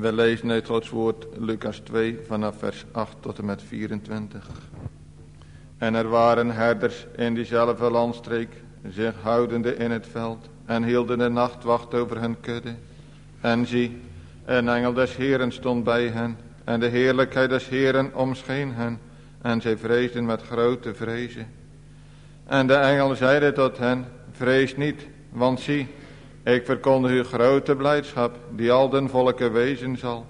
We lezen uit Gods woord Lucas 2 vanaf vers 8 tot en met 24. En er waren herders in diezelfde landstreek, zich houdende in het veld, en hielden de nachtwacht over hun kudde. En zie, een engel des Heeren stond bij hen, en de heerlijkheid des Heeren omscheen hen, en zij vreesden met grote vrezen. En de engel zeide tot hen, vrees niet, want zie, ik verkondig u grote blijdschap, die al den volken wezen zal.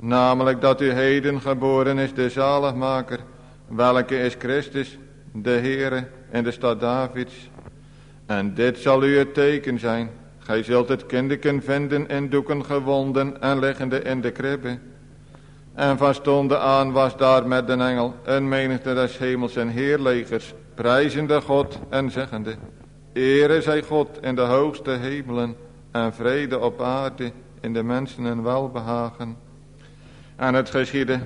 Namelijk dat u heden geboren is de zaligmaker, welke is Christus, de Heere, in de stad Davids. En dit zal u het teken zijn. Gij zult het kindeken vinden in doeken gewonden en liggende in de kribbe. En van stonden aan was daar met de engel een menigte des hemels en heerlegers, prijzende God en zeggende, Ere zij God in de hoogste hemelen en vrede op aarde in de mensen en welbehagen. En het geschiedde,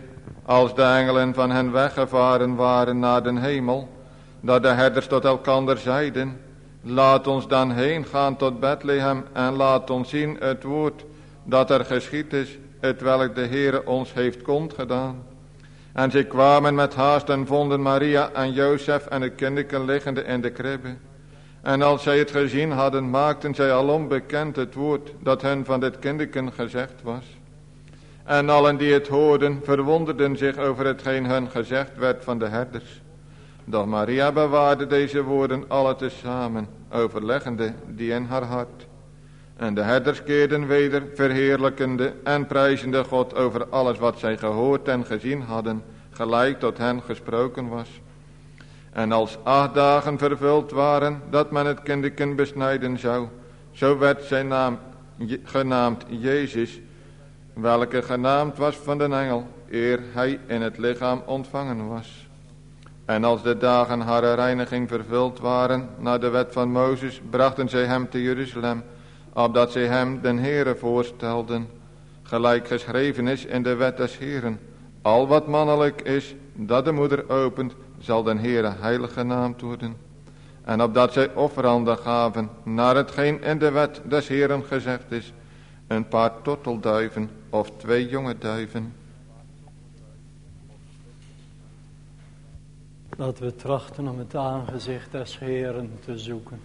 als de engelen van hen weggevaren waren naar den hemel, dat de herders tot elkander zeiden, laat ons dan heen gaan tot Bethlehem en laat ons zien het woord dat er geschied is, het welk de Heere ons heeft kond gedaan. En zij kwamen met haast en vonden Maria en Jozef en het kinderke liggende in de kribbe. En als zij het gezien hadden, maakten zij alom bekend het woord dat hen van dit kinderken gezegd was. En allen die het hoorden, verwonderden zich over hetgeen hun gezegd werd van de herders. Doch Maria bewaarde deze woorden alle tezamen, overleggende die in haar hart. En de herders keerden weder, verheerlijkende en prijzende God over alles wat zij gehoord en gezien hadden, gelijk tot hen gesproken was. En als acht dagen vervuld waren dat men het kinderken besnijden zou, zo werd zijn naam genaamd Jezus, welke genaamd was van de engel, eer hij in het lichaam ontvangen was. En als de dagen haar reiniging vervuld waren, naar de wet van Mozes, brachten zij hem te Jeruzalem, opdat zij hem den Heere voorstelden, gelijk geschreven is in de wet des Heeren. Al wat mannelijk is, dat de moeder opent, zal den Heere heilig genaamd worden. En opdat zij offeranden gaven, naar hetgeen in de wet des Heeren gezegd is, een paar tortelduiven of twee jonge duiven. Dat we trachten om het aangezicht des Heeren te zoeken.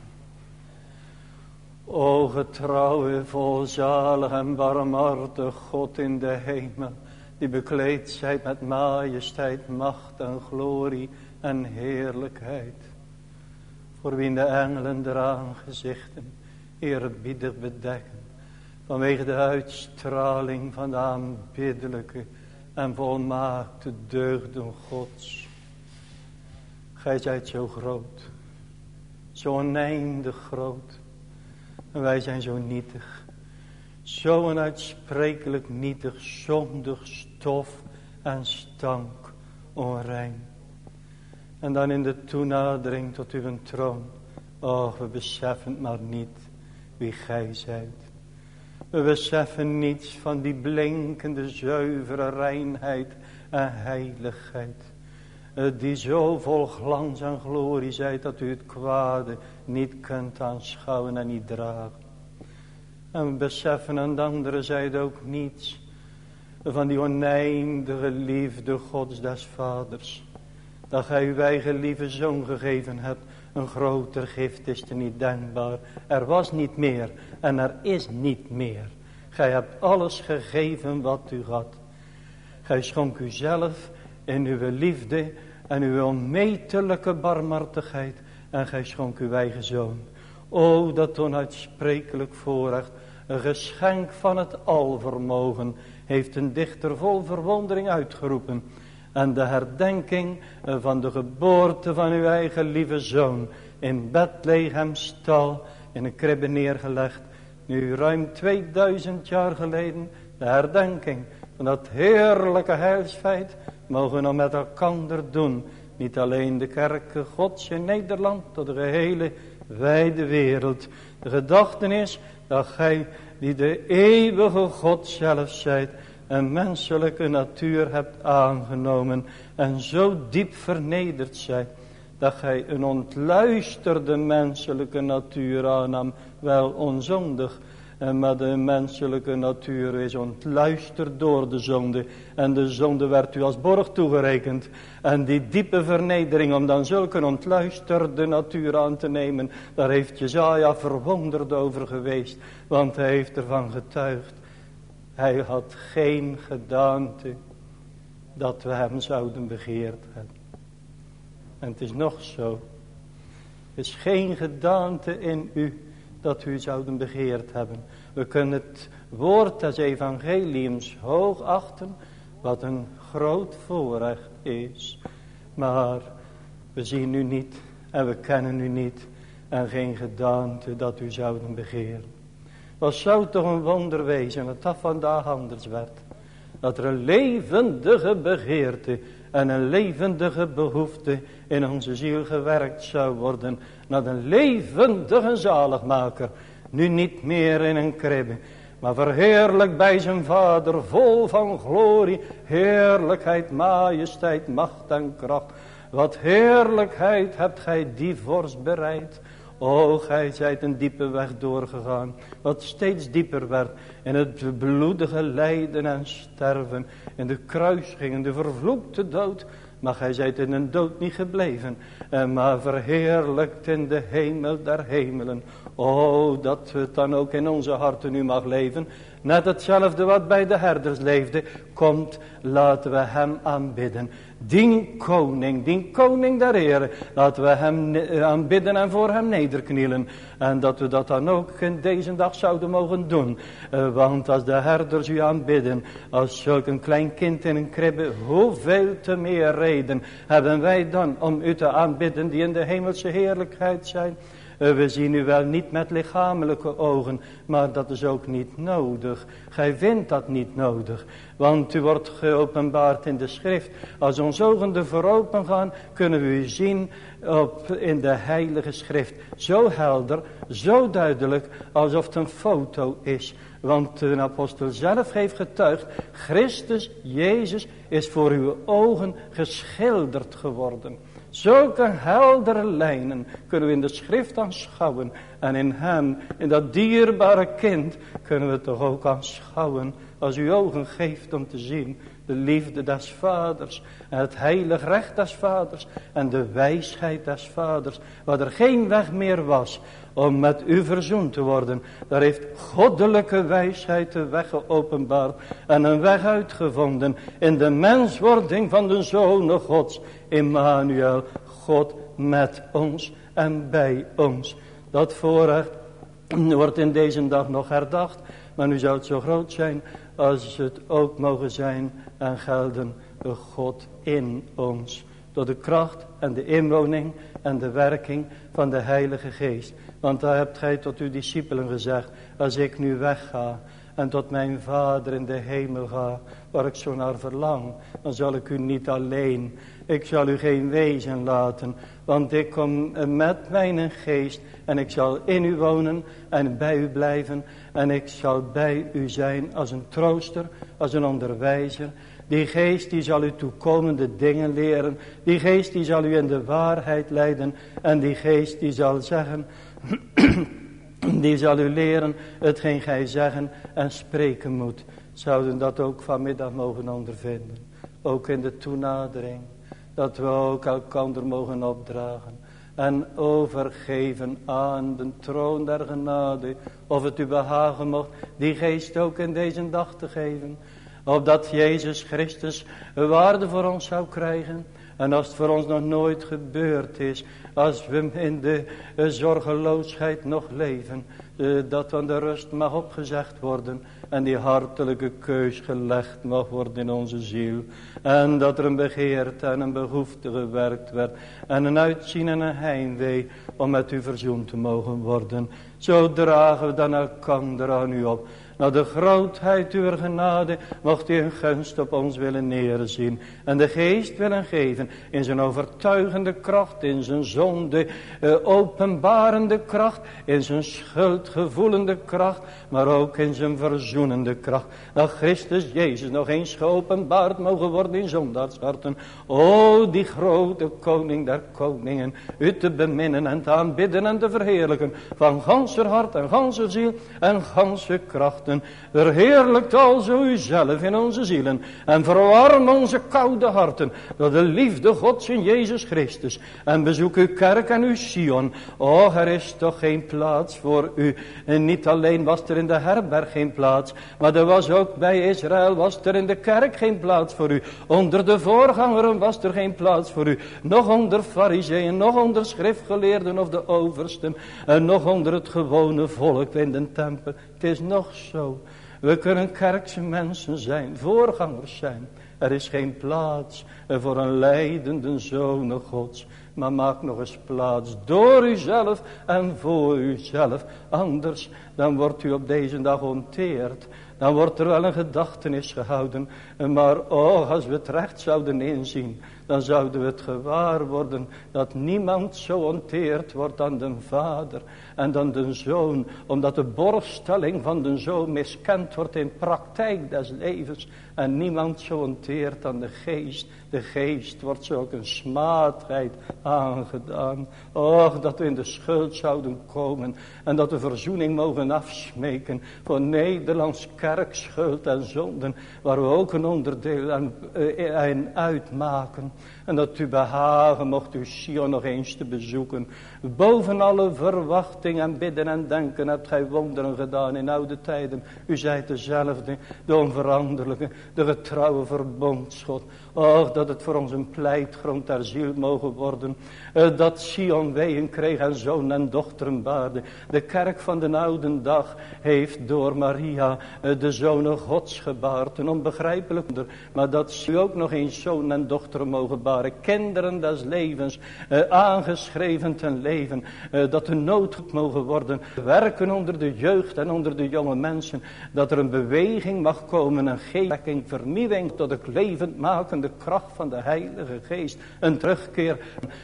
O getrouwe, volzalig en barmhartig God in de hemel, die bekleed zijt met majesteit, macht en glorie en heerlijkheid. Voor wie de engelen der aangezichten eerbiedig bedekken, vanwege de uitstraling van de aanbiddelijke en volmaakte deugden Gods. Gij zijt zo groot, zo oneindig groot, en wij zijn zo nietig. Zo een uitsprekelijk nietig, zondig stof en stank, onrein. En dan in de toenadering tot uw troon. Och, we beseffen maar niet wie gij zijt. We beseffen niets van die blinkende, zuivere reinheid en heiligheid. Die zo vol glans en glorie zijt dat u het kwade niet kunt aanschouwen en niet dragen. En we beseffen aan de andere zijde ook niets van die oneindige liefde Gods des Vaders. Dat gij uw eigen lieve zoon gegeven hebt. Een groter gift is er niet denkbaar. Er was niet meer en er is niet meer. Gij hebt alles gegeven wat u had. Gij schonk uzelf in uw liefde en uw onmetelijke barmhartigheid. En gij schonk uw eigen zoon. O, dat onuitsprekelijk voorrecht. Een geschenk van het alvermogen. Heeft een dichter vol verwondering uitgeroepen. En de herdenking van de geboorte van uw eigen lieve zoon. In Bethlehem stal. In een kribbe neergelegd. Nu ruim 2000 jaar geleden. De herdenking van dat heerlijke heilsfeit. Mogen we nog met elkaar doen. Niet alleen de kerken gods in Nederland. Tot de gehele wijde wereld. De gedachte is dat gij die de eeuwige God zelf zijt. Een menselijke natuur hebt aangenomen. En zo diep vernederd zijt. Dat gij een ontluisterde menselijke natuur aannam. Wel onzondig. En maar de menselijke natuur is ontluisterd door de zonde. En de zonde werd u als borg toegerekend. En die diepe vernedering om dan zulke ontluisterde natuur aan te nemen. Daar heeft Jezaja verwonderd over geweest. Want hij heeft ervan getuigd. Hij had geen gedaante dat we hem zouden begeerd hebben. En het is nog zo. Er is geen gedaante in u dat u zouden begeerd hebben. We kunnen het woord des evangeliums hoog achten, wat een groot voorrecht is. Maar we zien u niet en we kennen u niet en geen gedaante dat u zouden begeren. Wat zou toch een wonder wezen dat dat vandaag anders werd. Dat er een levendige begeerte en een levendige behoefte in onze ziel gewerkt zou worden. Naar een levendige zaligmaker. Nu niet meer in een kribbe. Maar verheerlijk bij zijn vader vol van glorie. Heerlijkheid, majesteit, macht en kracht. Wat heerlijkheid hebt gij die vorst bereid. O, gij zijt een diepe weg doorgegaan, wat steeds dieper werd in het bloedige lijden en sterven, in de kruising, in de vervloekte dood. Maar gij zijt in een dood niet gebleven, maar verheerlijkt in de hemel der hemelen. O, dat het dan ook in onze harten nu mag leven. Net hetzelfde wat bij de herders leefde. Komt, laten we hem aanbidden. Dien koning, dien koning der Heer. Laten we hem aanbidden en voor hem nederknielen. En dat we dat dan ook in deze dag zouden mogen doen. Eh, want als de herders u aanbidden, als zulk een klein kind in een kribbe, hoeveel te meer reden hebben wij dan om u te aanbidden die in de hemelse heerlijkheid zijn. Eh, we zien u wel niet met lichamelijke ogen, maar dat is ook niet nodig. Gij vindt dat niet nodig, want u wordt geopenbaard in de schrift. Als onze ogen ervoor open gaan, kunnen we u zien op, in de heilige schrift. Zo helder, zo duidelijk, alsof het een foto is. Want de apostel zelf heeft getuigd, Christus, Jezus, is voor uw ogen geschilderd geworden. Zulke heldere lijnen kunnen we in de schrift aanschouwen. En in hem, in dat dierbare kind, kunnen we toch ook aanschouwen. Als u ogen geeft om te zien de liefde des vaders. En het heilig recht des vaders. En de wijsheid des vaders. Waar er geen weg meer was om met u verzoend te worden. Daar heeft goddelijke wijsheid de weg geopenbaard. En een weg uitgevonden in de menswording van de Zoon Gods. Immanuel, God met ons en bij ons. Dat voorrecht wordt in deze dag nog herdacht. Maar nu zou het zo groot zijn als het ook mogen zijn en gelden de God in ons. Door de kracht en de inwoning en de werking van de Heilige Geest. Want daar hebt gij tot uw discipelen gezegd, als ik nu wegga en tot mijn Vader in de hemel ga, waar ik zo naar verlang, dan zal ik u niet alleen, ik zal u geen wezen laten, want ik kom met mijn geest en ik zal in u wonen en bij u blijven en ik zal bij u zijn als een trooster, als een onderwijzer. Die geest die zal u toekomende dingen leren. Die geest die zal u in de waarheid leiden. En die geest die zal zeggen, die zal u leren hetgeen gij zeggen en spreken moet. Zouden dat ook vanmiddag mogen ondervinden. Ook in de toenadering. Dat we ook elkander mogen opdragen. En overgeven aan de troon der genade. Of het u behagen mocht die geest ook in deze dag te geven. Opdat Jezus Christus waarde voor ons zou krijgen. En als het voor ons nog nooit gebeurd is, als we in de zorgeloosheid nog leven, eh, dat van de rust mag opgezegd worden en die hartelijke keus gelegd mag worden in onze ziel. En dat er een begeerte en een behoefte gewerkt werd en een uitzien en een heimwee om met u verzoend te mogen worden. Zo dragen we dan elkander aan u op naar de grootheid uw genade, mocht u een gunst op ons willen neerzien. En de geest willen geven in zijn overtuigende kracht, in zijn zonde uh, openbarende kracht, in zijn schuldgevoelende kracht, maar ook in zijn verzoenende kracht. Dat Christus Jezus nog eens geopenbaard mogen worden in zondagsharten. O, die grote koning der koningen, u te beminnen en te aanbidden en te verheerlijken, van ganser hart en ganse ziel en ganse krachten. Verheerlijkt alzo uzelf in onze zielen en verwarm onze koude harten door de liefde Gods in Jezus Christus. En bezoek uw kerk en uw Sion. O, er is toch geen plaats voor u. En niet alleen was er in de herberg geen plaats, maar er was ook bij Israël was er in de kerk geen plaats voor u. Onder de voorgangeren was er geen plaats voor u. Nog onder fariseeën, nog onder schriftgeleerden of de oversten. En nog onder het gewone volk in de tempel. Het is nog zo. We kunnen kerkse mensen zijn, voorgangers zijn. Er is geen plaats voor een leidende zoon gods. Maar maak nog eens plaats door uzelf en voor uzelf. Anders dan wordt u op deze dag onteerd. Dan wordt er wel een gedachtenis gehouden. Maar oh, als we het recht zouden inzien dan zouden we het gewaar worden dat niemand zo onteerd wordt dan de vader en dan de zoon, omdat de borststelling van de zoon miskend wordt in praktijk des levens en niemand zo onteert dan de geest. De geest wordt zulke een smaadheid aangedaan. Och, dat we in de schuld zouden komen en dat we verzoening mogen afsmeken voor Nederlands kerkschuld en zonden, waar we ook een onderdeel aan, uh, uitmaken. En dat u behagen mocht u Sion nog eens te bezoeken. Boven alle verwachting en bidden en denken hebt gij wonderen gedaan in oude tijden. U zijt dezelfde, de onveranderlijke, de getrouwe verbondsgod. Och, dat het voor ons een pleitgrond der ziel mogen worden. Uh, dat Sion weeën kreeg en zoon en dochteren baarde. De kerk van de oude dag heeft door Maria uh, de zonen gods gebaard. Een onbegrijpelijk Maar dat ze ook nog eens zoon en dochteren mogen baren. Kinderen des levens. Uh, aangeschreven ten leven. dat de nood mogen worden. Werken onder de jeugd en onder de jonge mensen. Dat er een beweging mag komen. Een geestkking, vernieuwing tot het levend maken de kracht van de Heilige Geest. Een terugkeer.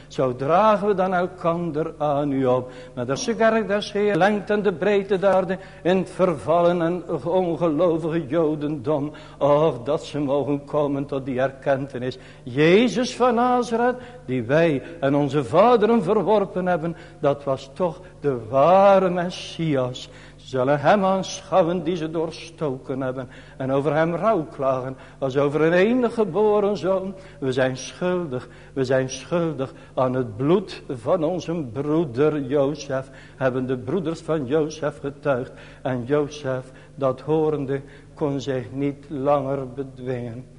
Zo dragen we dan elkander aan u op. Met de kerk des Heer, lengte en de breedte daarde. In het vervallen en ongelovige Jodendom. Och, dat ze mogen komen tot die erkentenis. Jezus van Nazareth, die wij en onze vaderen verworpen hebben. Dat was toch de ware Messias zullen hem aanschouwen die ze doorstoken hebben. En over hem rouw klagen als over een enige geboren zoon. We zijn schuldig, we zijn schuldig aan het bloed van onze broeder Jozef. Hebben de broeders van Jozef getuigd. En Jozef, dat horende, kon zich niet langer bedwingen.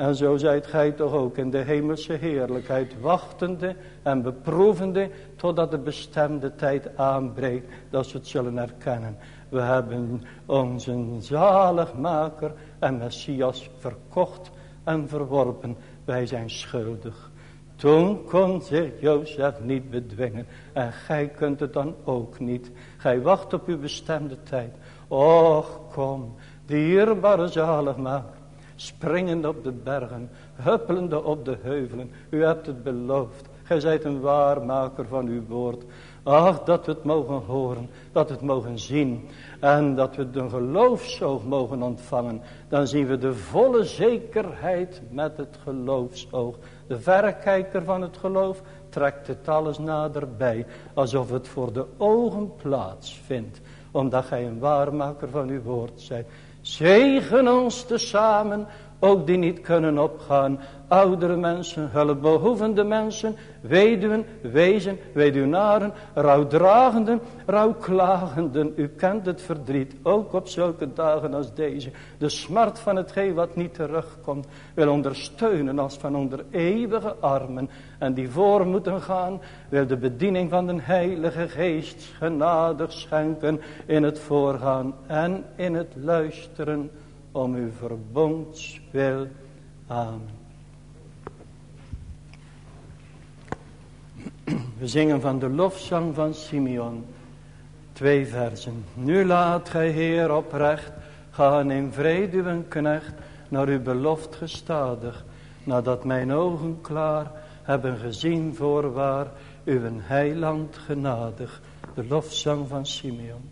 En zo zijt gij toch ook in de hemelse heerlijkheid wachtende en beproevende totdat de bestemde tijd aanbreekt dat we het zullen herkennen. We hebben onze zaligmaker en Messias verkocht en verworpen. Wij zijn schuldig. Toen kon zich Jozef niet bedwingen. En gij kunt het dan ook niet. Gij wacht op uw bestemde tijd. Och, kom, dierbare zaligmaker springende op de bergen, huppelende op de heuvelen. U hebt het beloofd. Gij zijt een waarmaker van uw woord. Ach, dat we het mogen horen, dat we het mogen zien. En dat we de geloofsoog mogen ontvangen. Dan zien we de volle zekerheid met het geloofsoog. De verrekijker van het geloof trekt het alles naderbij. Alsof het voor de ogen plaatsvindt. Omdat gij een waarmaker van uw woord zijt. Zegen ons tezamen, ook die niet kunnen opgaan. Oudere mensen, hulpbehoevende mensen, weduwen, wezen, weduwnaren, rouwdragenden, rouwklagenden. U kent het verdriet, ook op zulke dagen als deze. De smart van hetgeen wat niet terugkomt, wil ondersteunen als van onder eeuwige armen. En die voor moeten gaan, wil de bediening van de Heilige Geest genadig schenken in het voorgaan en in het luisteren om uw verbondswil. Amen. We zingen van de lofzang van Simeon. Twee versen. Nu laat gij Heer oprecht Ga in vrede uw knecht naar uw beloft gestadig, nadat mijn ogen klaar hebben gezien voorwaar uw heiland genadig. De lofzang van Simeon.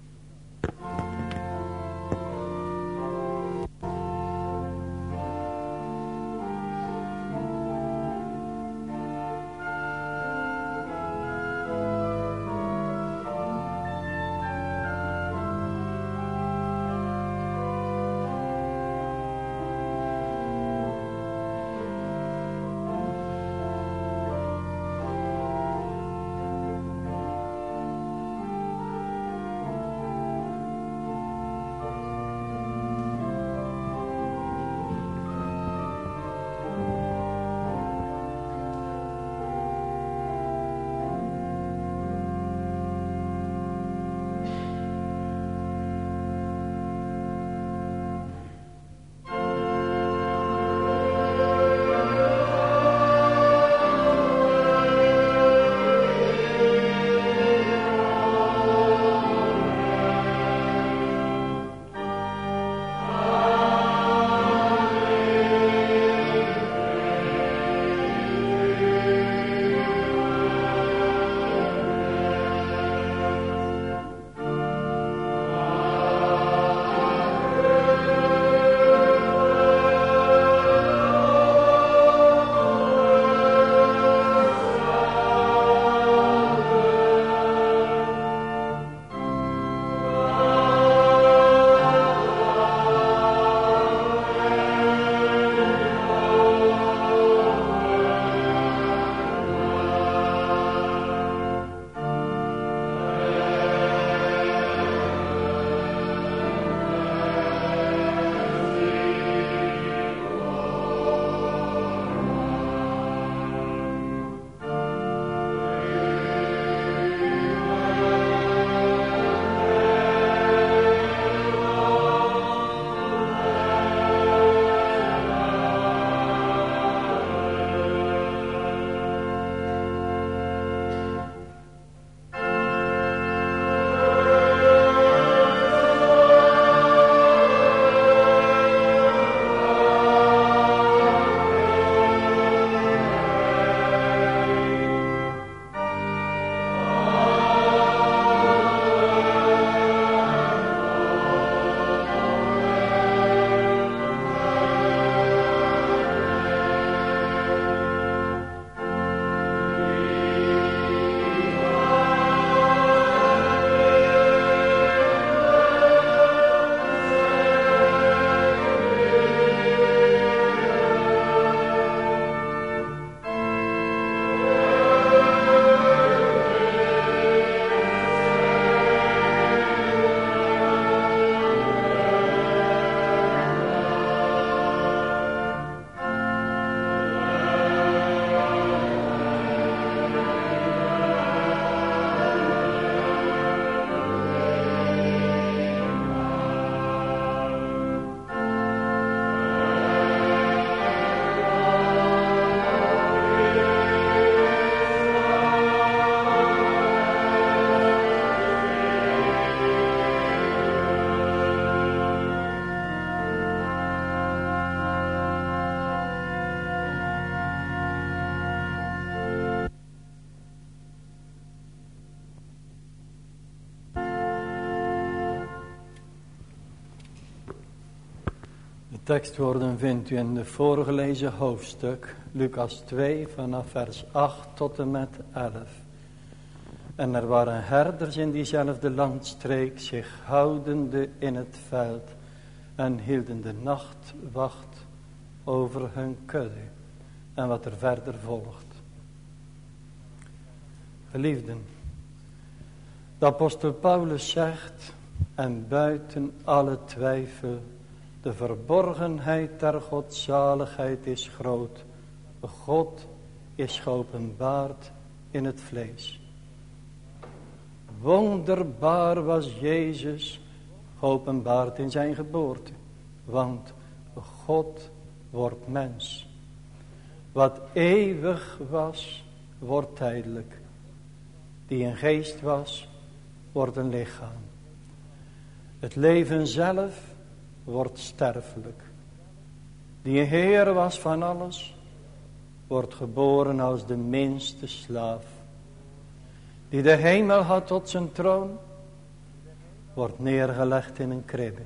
Tekstwoorden vindt u in de voorgelezen hoofdstuk, Lucas 2, vanaf vers 8 tot en met 11. En er waren herders in diezelfde landstreek, zich houdende in het veld, en hielden de nacht wacht over hun kudde, en wat er verder volgt. Geliefden, de apostel Paulus zegt, en buiten alle twijfel de verborgenheid der godzaligheid is groot. God is geopenbaard in het vlees. Wonderbaar was Jezus geopenbaard in zijn geboorte. Want God wordt mens. Wat eeuwig was, wordt tijdelijk. Die een geest was, wordt een lichaam. Het leven zelf wordt sterfelijk. Die een Heer was van alles, wordt geboren als de minste slaaf. Die de hemel had tot zijn troon, wordt neergelegd in een kribbe.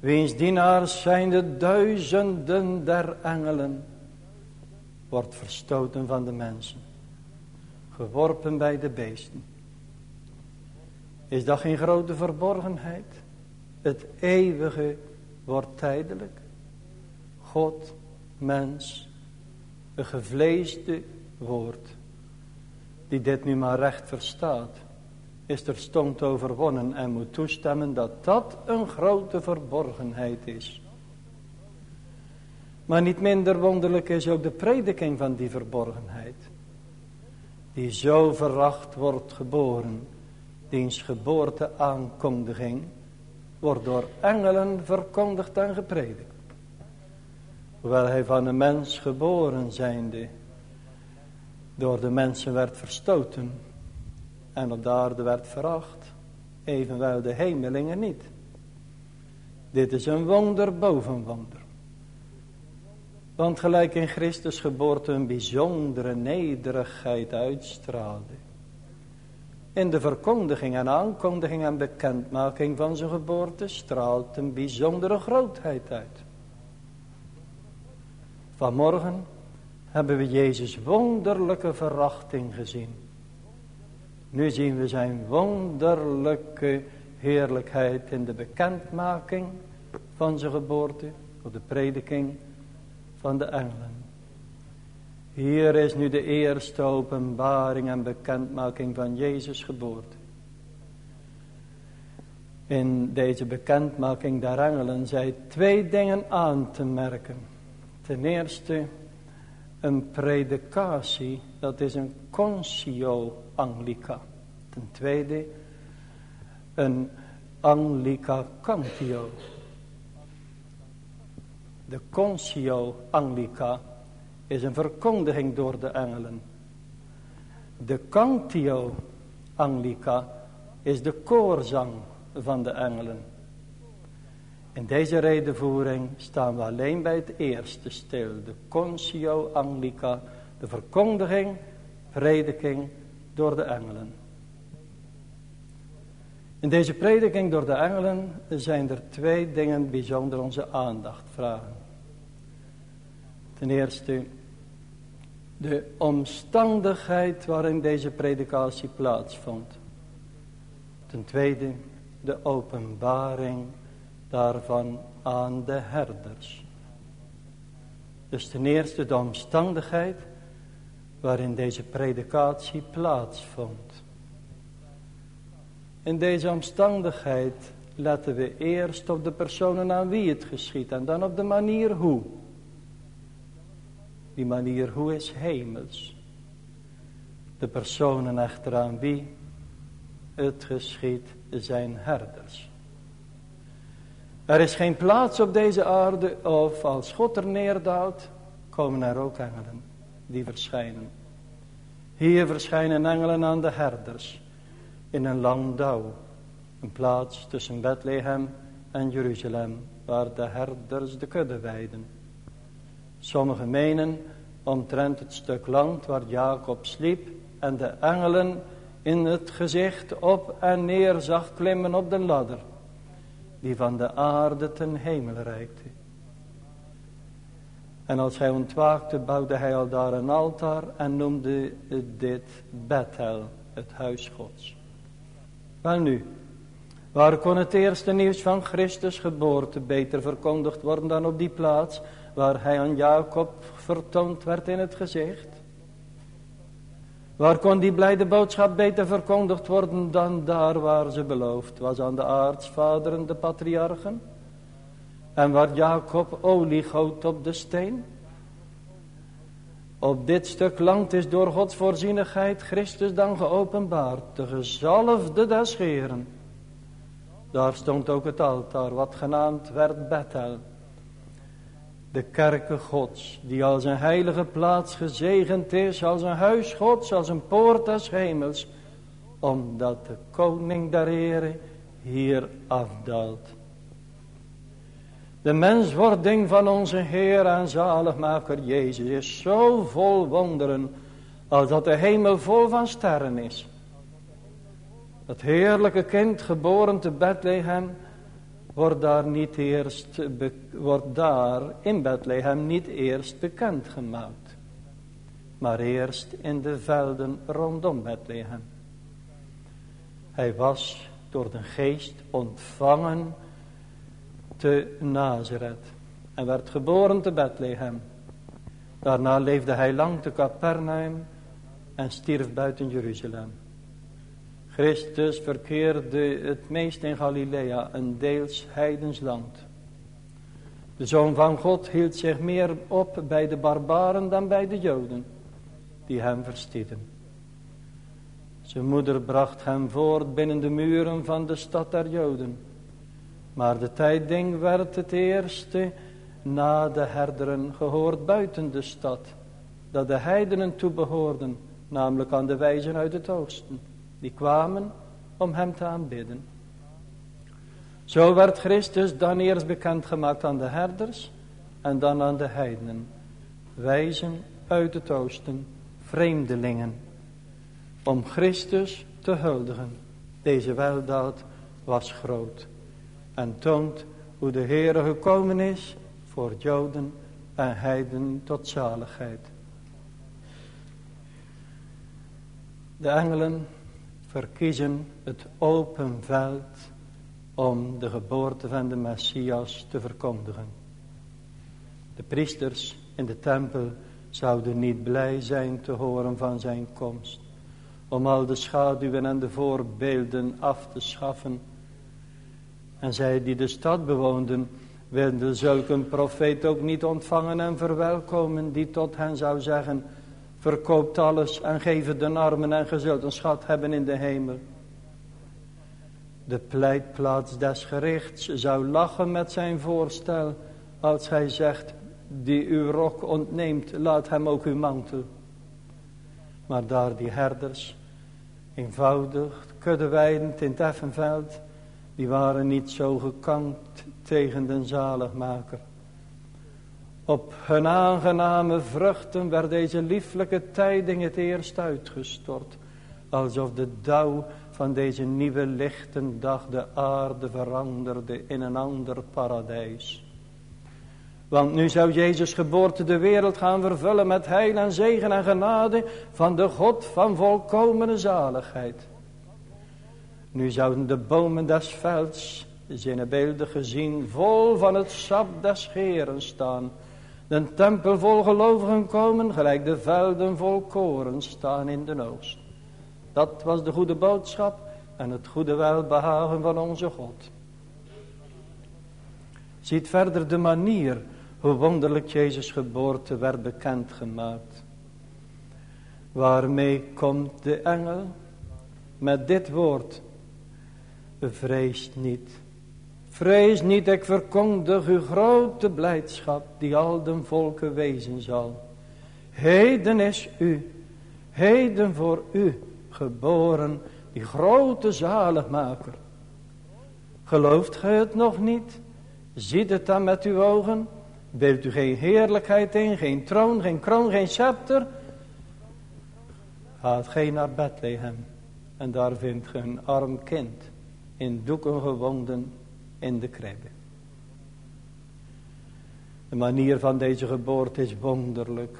Wiens dienaars zijn de duizenden der engelen, wordt verstoten van de mensen, geworpen bij de beesten. Is dat geen grote verborgenheid? Het eeuwige wordt tijdelijk. God, mens, een gevleesde woord, die dit nu maar recht verstaat, is terstond overwonnen en moet toestemmen dat dat een grote verborgenheid is. Maar niet minder wonderlijk is ook de prediking van die verborgenheid. Die zo veracht wordt geboren. Diens geboorte aankondiging wordt door engelen verkondigd en gepredikt. Hoewel hij van een mens geboren zijnde, door de mensen werd verstoten en op de aarde werd veracht, evenwel de hemelingen niet. Dit is een wonder boven wonder. Want gelijk in Christus geboorte een bijzondere nederigheid uitstraalde. In de verkondiging en aankondiging en bekendmaking van zijn geboorte straalt een bijzondere grootheid uit. Vanmorgen hebben we Jezus wonderlijke verachting gezien. Nu zien we zijn wonderlijke heerlijkheid in de bekendmaking van zijn geboorte, of de prediking van de engelen. Hier is nu de eerste openbaring en bekendmaking van Jezus geboorte. In deze bekendmaking der engelen zijn twee dingen aan te merken. Ten eerste een predikatie, dat is een consio anglica. Ten tweede een anglica cantio. De consio anglica is een verkondiging door de engelen. De cantio anglica is de koorzang van de engelen. In deze redenvoering staan we alleen bij het eerste stil. De consio anglica, de verkondiging, prediking door de engelen. In deze prediking door de engelen zijn er twee dingen bijzonder onze aandacht vragen. Ten eerste de omstandigheid waarin deze predikatie plaatsvond. Ten tweede de openbaring daarvan aan de herders. Dus ten eerste de omstandigheid waarin deze predikatie plaatsvond. In deze omstandigheid letten we eerst op de personen aan wie het geschiet en dan op de manier hoe. Die manier hoe is hemels. De personen echter aan wie het geschiet zijn herders. Er is geen plaats op deze aarde of als God er neerdaalt, komen er ook engelen die verschijnen. Hier verschijnen engelen aan de herders in een landouw. Een plaats tussen Bethlehem en Jeruzalem waar de herders de kudde weiden. Sommigen menen omtrent het stuk land waar Jacob sliep en de engelen in het gezicht op en neer zag klimmen op de ladder die van de aarde ten hemel reikte. En als hij ontwaakte bouwde hij al daar een altaar en noemde dit Bethel, het huis gods. Wel nu, waar kon het eerste nieuws van Christus geboorte beter verkondigd worden dan op die plaats waar hij aan Jacob vertoond werd in het gezicht? Waar kon die blijde boodschap beter verkondigd worden dan daar waar ze beloofd was aan de aartsvaderen, de patriarchen? En waar Jacob olie goot op de steen? Op dit stuk land is door Gods voorzienigheid Christus dan geopenbaard, de gezalfde des Heren. Daar stond ook het altaar, wat genaamd werd Bethel. De kerken gods, die als een heilige plaats gezegend is, als een huis gods, als een poort des hemels, omdat de koning der Ere hier afdaalt. De menswording van onze Heer en zaligmaker Jezus is zo vol wonderen als dat de hemel vol van sterren is. Dat heerlijke kind geboren te Bethlehem wordt daar niet eerst, wordt daar in Bethlehem niet eerst bekend gemaakt. Maar eerst in de velden rondom Bethlehem. Hij was door de geest ontvangen te Nazareth en werd geboren te Bethlehem. Daarna leefde hij lang te Capernaum en stierf buiten Jeruzalem. Christus verkeerde het meest in Galilea, een deels heidens land. De Zoon van God hield zich meer op bij de barbaren dan bij de Joden, die hem verstieden. Zijn moeder bracht hem voort binnen de muren van de stad der Joden. Maar de tijdding werd het eerste na de herderen gehoord buiten de stad, dat de heidenen toebehoorden, namelijk aan de wijzen uit het oosten. Die kwamen om hem te aanbidden. Zo werd Christus dan eerst bekendgemaakt aan de herders en dan aan de heidenen. Wijzen uit het oosten, vreemdelingen. Om Christus te huldigen. Deze weldaad was groot. En toont hoe de Heere gekomen is voor Joden en Heiden tot zaligheid. De engelen verkiezen het open veld om de geboorte van de Messias te verkondigen. De priesters in de tempel zouden niet blij zijn te horen van zijn komst, om al de schaduwen en de voorbeelden af te schaffen. En zij die de stad bewoonden, wilden zulke profeet ook niet ontvangen en verwelkomen, die tot hen zou zeggen, Verkoopt alles en geef het de armen en ge zult een schat hebben in de hemel. De pleitplaats des gerichts zou lachen met zijn voorstel als hij zegt, die uw rok ontneemt, laat hem ook uw mantel. Maar daar die herders, eenvoudig, kuddeweidend in het effenveld, die waren niet zo gekankt tegen den zaligmaker. Op hun aangename vruchten werd deze lieflijke tijding het eerst uitgestort. Alsof de dauw van deze nieuwe lichten dag de aarde veranderde in een ander paradijs. Want nu zou Jezus geboorte de wereld gaan vervullen met heil en zegen en genade van de God van volkomene zaligheid. Nu zouden de bomen des velds, zinnebeelden gezien, vol van het sap des Heeren staan de tempel vol gelovigen komen, gelijk de velden vol koren staan in de oost. Dat was de goede boodschap en het goede welbehagen van onze God. Ziet verder de manier hoe wonderlijk Jezus geboorte werd bekendgemaakt. Waarmee komt de engel met dit woord. Vreest niet. Vrees niet, ik verkondig uw grote blijdschap die al de volken wezen zal. Heden is u, heden voor u geboren, die grote zaligmaker. Gelooft gij het nog niet? Ziet het dan met uw ogen? Wilt u geen heerlijkheid in, geen troon, geen kroon, geen scepter? Gaat gij naar Bethlehem en daar vindt ge een arm kind in doeken gewonden in de kribbe. De manier van deze geboorte is wonderlijk.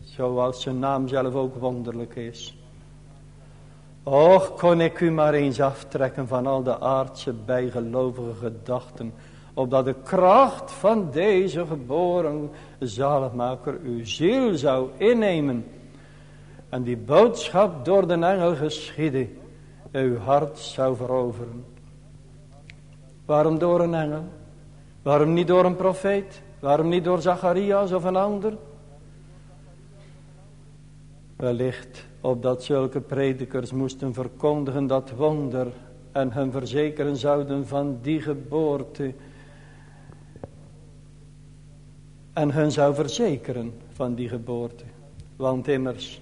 Zoals zijn naam zelf ook wonderlijk is. Och, kon ik u maar eens aftrekken van al de aardse bijgelovige gedachten. Opdat de kracht van deze geboren zaligmaker uw ziel zou innemen. En die boodschap door de engel geschieden uw hart zou veroveren. Waarom door een engel? Waarom niet door een profeet? Waarom niet door Zacharias of een ander? Wellicht opdat zulke predikers moesten verkondigen dat wonder en hun verzekeren zouden van die geboorte en hun zou verzekeren van die geboorte. Want immers,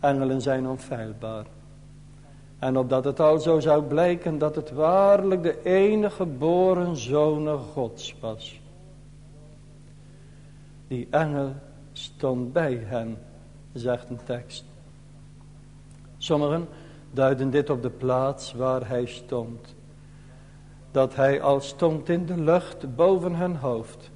engelen zijn onfeilbaar. En opdat het al zo zou blijken dat het waarlijk de enige geboren zoon Gods was. Die engel stond bij hen, zegt een tekst. Sommigen duiden dit op de plaats waar hij stond. Dat hij al stond in de lucht boven hun hoofd.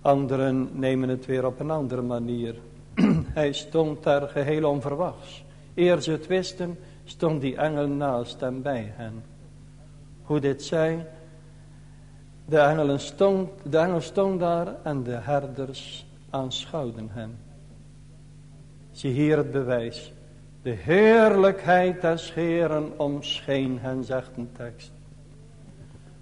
Anderen nemen het weer op een andere manier. hij stond daar geheel onverwachts. Eer ze het wisten, stond die engel naast en bij hen. Hoe dit zij, de, engelen stond, de engel stond daar en de herders aanschouwden hem. Zie hier het bewijs. De heerlijkheid des Heeren omscheen hen, zegt een tekst.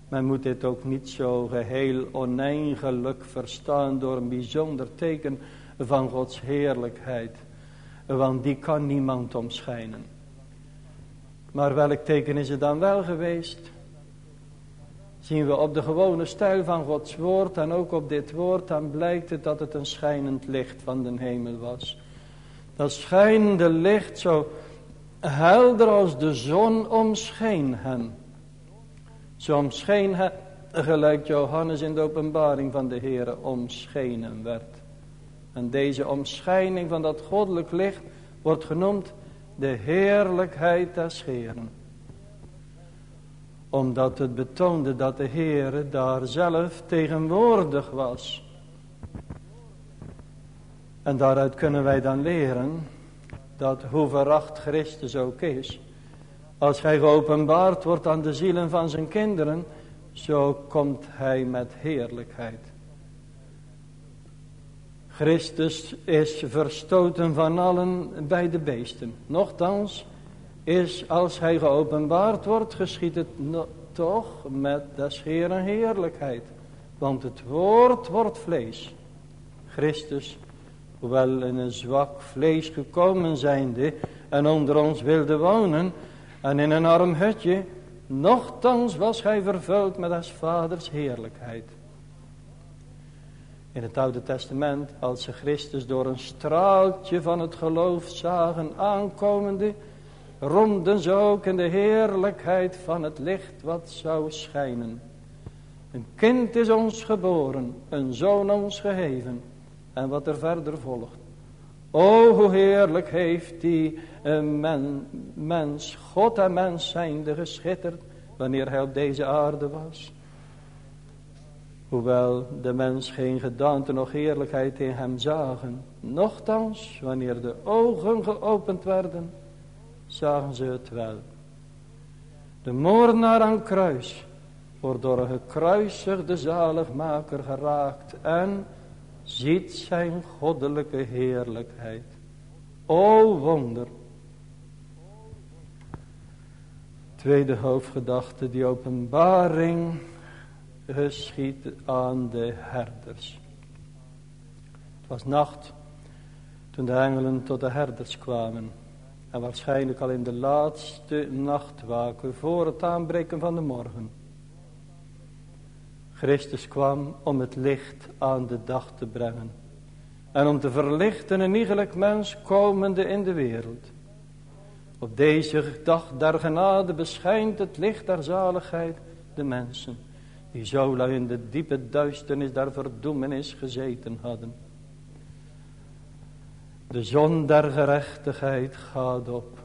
Men moet dit ook niet zo geheel oneigenlijk verstaan door een bijzonder teken van Gods heerlijkheid. Want die kan niemand omschijnen. Maar welk teken is het dan wel geweest? Zien we op de gewone stijl van Gods woord en ook op dit woord, dan blijkt het dat het een schijnend licht van de hemel was. Dat schijnende licht zo helder als de zon omscheen hen. Zo omscheen hen, gelijk Johannes in de openbaring van de Heere omschenen werd. En deze omschijning van dat goddelijk licht wordt genoemd de heerlijkheid des Heeren. Omdat het betoonde dat de Heere daar zelf tegenwoordig was. En daaruit kunnen wij dan leren dat hoe veracht Christus ook is. Als hij geopenbaard wordt aan de zielen van zijn kinderen, zo komt hij met heerlijkheid. Christus is verstoten van allen bij de beesten. Nochtans is als hij geopenbaard wordt, geschiet het toch met des Heeren heerlijkheid. Want het woord wordt vlees. Christus, hoewel in een zwak vlees gekomen zijnde en onder ons wilde wonen en in een arm hutje, nochtans was hij vervuld met des vaders heerlijkheid. In het Oude Testament, als ze Christus door een straaltje van het geloof zagen aankomende, ronden ze ook in de heerlijkheid van het licht wat zou schijnen. Een kind is ons geboren, een zoon ons gegeven. En wat er verder volgt. O, hoe heerlijk heeft die eh, men, mens, God en mens zijnde geschitterd, wanneer hij op deze aarde was. Hoewel de mens geen gedaante nog heerlijkheid in hem zagen. Nochtans, wanneer de ogen geopend werden, zagen ze het wel. De moordenaar aan kruis wordt door een gekruisigde zaligmaker geraakt en ziet zijn goddelijke heerlijkheid. O wonder. Tweede hoofdgedachte, die openbaring geschiet aan de herders. Het was nacht toen de engelen tot de herders kwamen. En waarschijnlijk al in de laatste nachtwaken voor het aanbreken van de morgen. Christus kwam om het licht aan de dag te brengen. En om te verlichten een iegelijk mens komende in de wereld. Op deze dag der genade beschijnt het licht der zaligheid de mensen die zo in de diepe duisternis der verdoemenis gezeten hadden. De zon der gerechtigheid gaat op.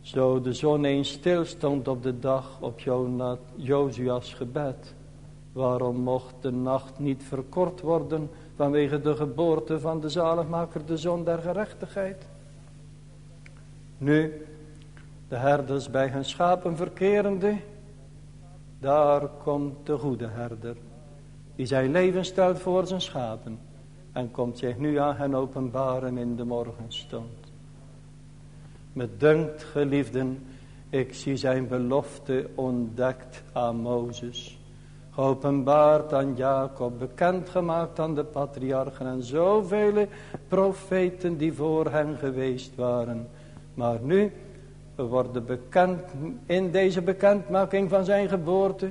Zo de zon eens stilstond op de dag op Jozua's gebed. Waarom mocht de nacht niet verkort worden vanwege de geboorte van de zaligmaker, de zon der gerechtigheid? Nu, de herders bij hun schapen verkerende, daar komt de goede herder, die zijn leven stelt voor zijn schapen en komt zich nu aan hen openbaren in de morgenstond. Met dunkt geliefden, ik zie zijn belofte ontdekt aan Mozes. Geopenbaard aan Jacob, bekendgemaakt aan de patriarchen en zoveel profeten die voor hen geweest waren. Maar nu worden bekend, in deze bekendmaking van zijn geboorte,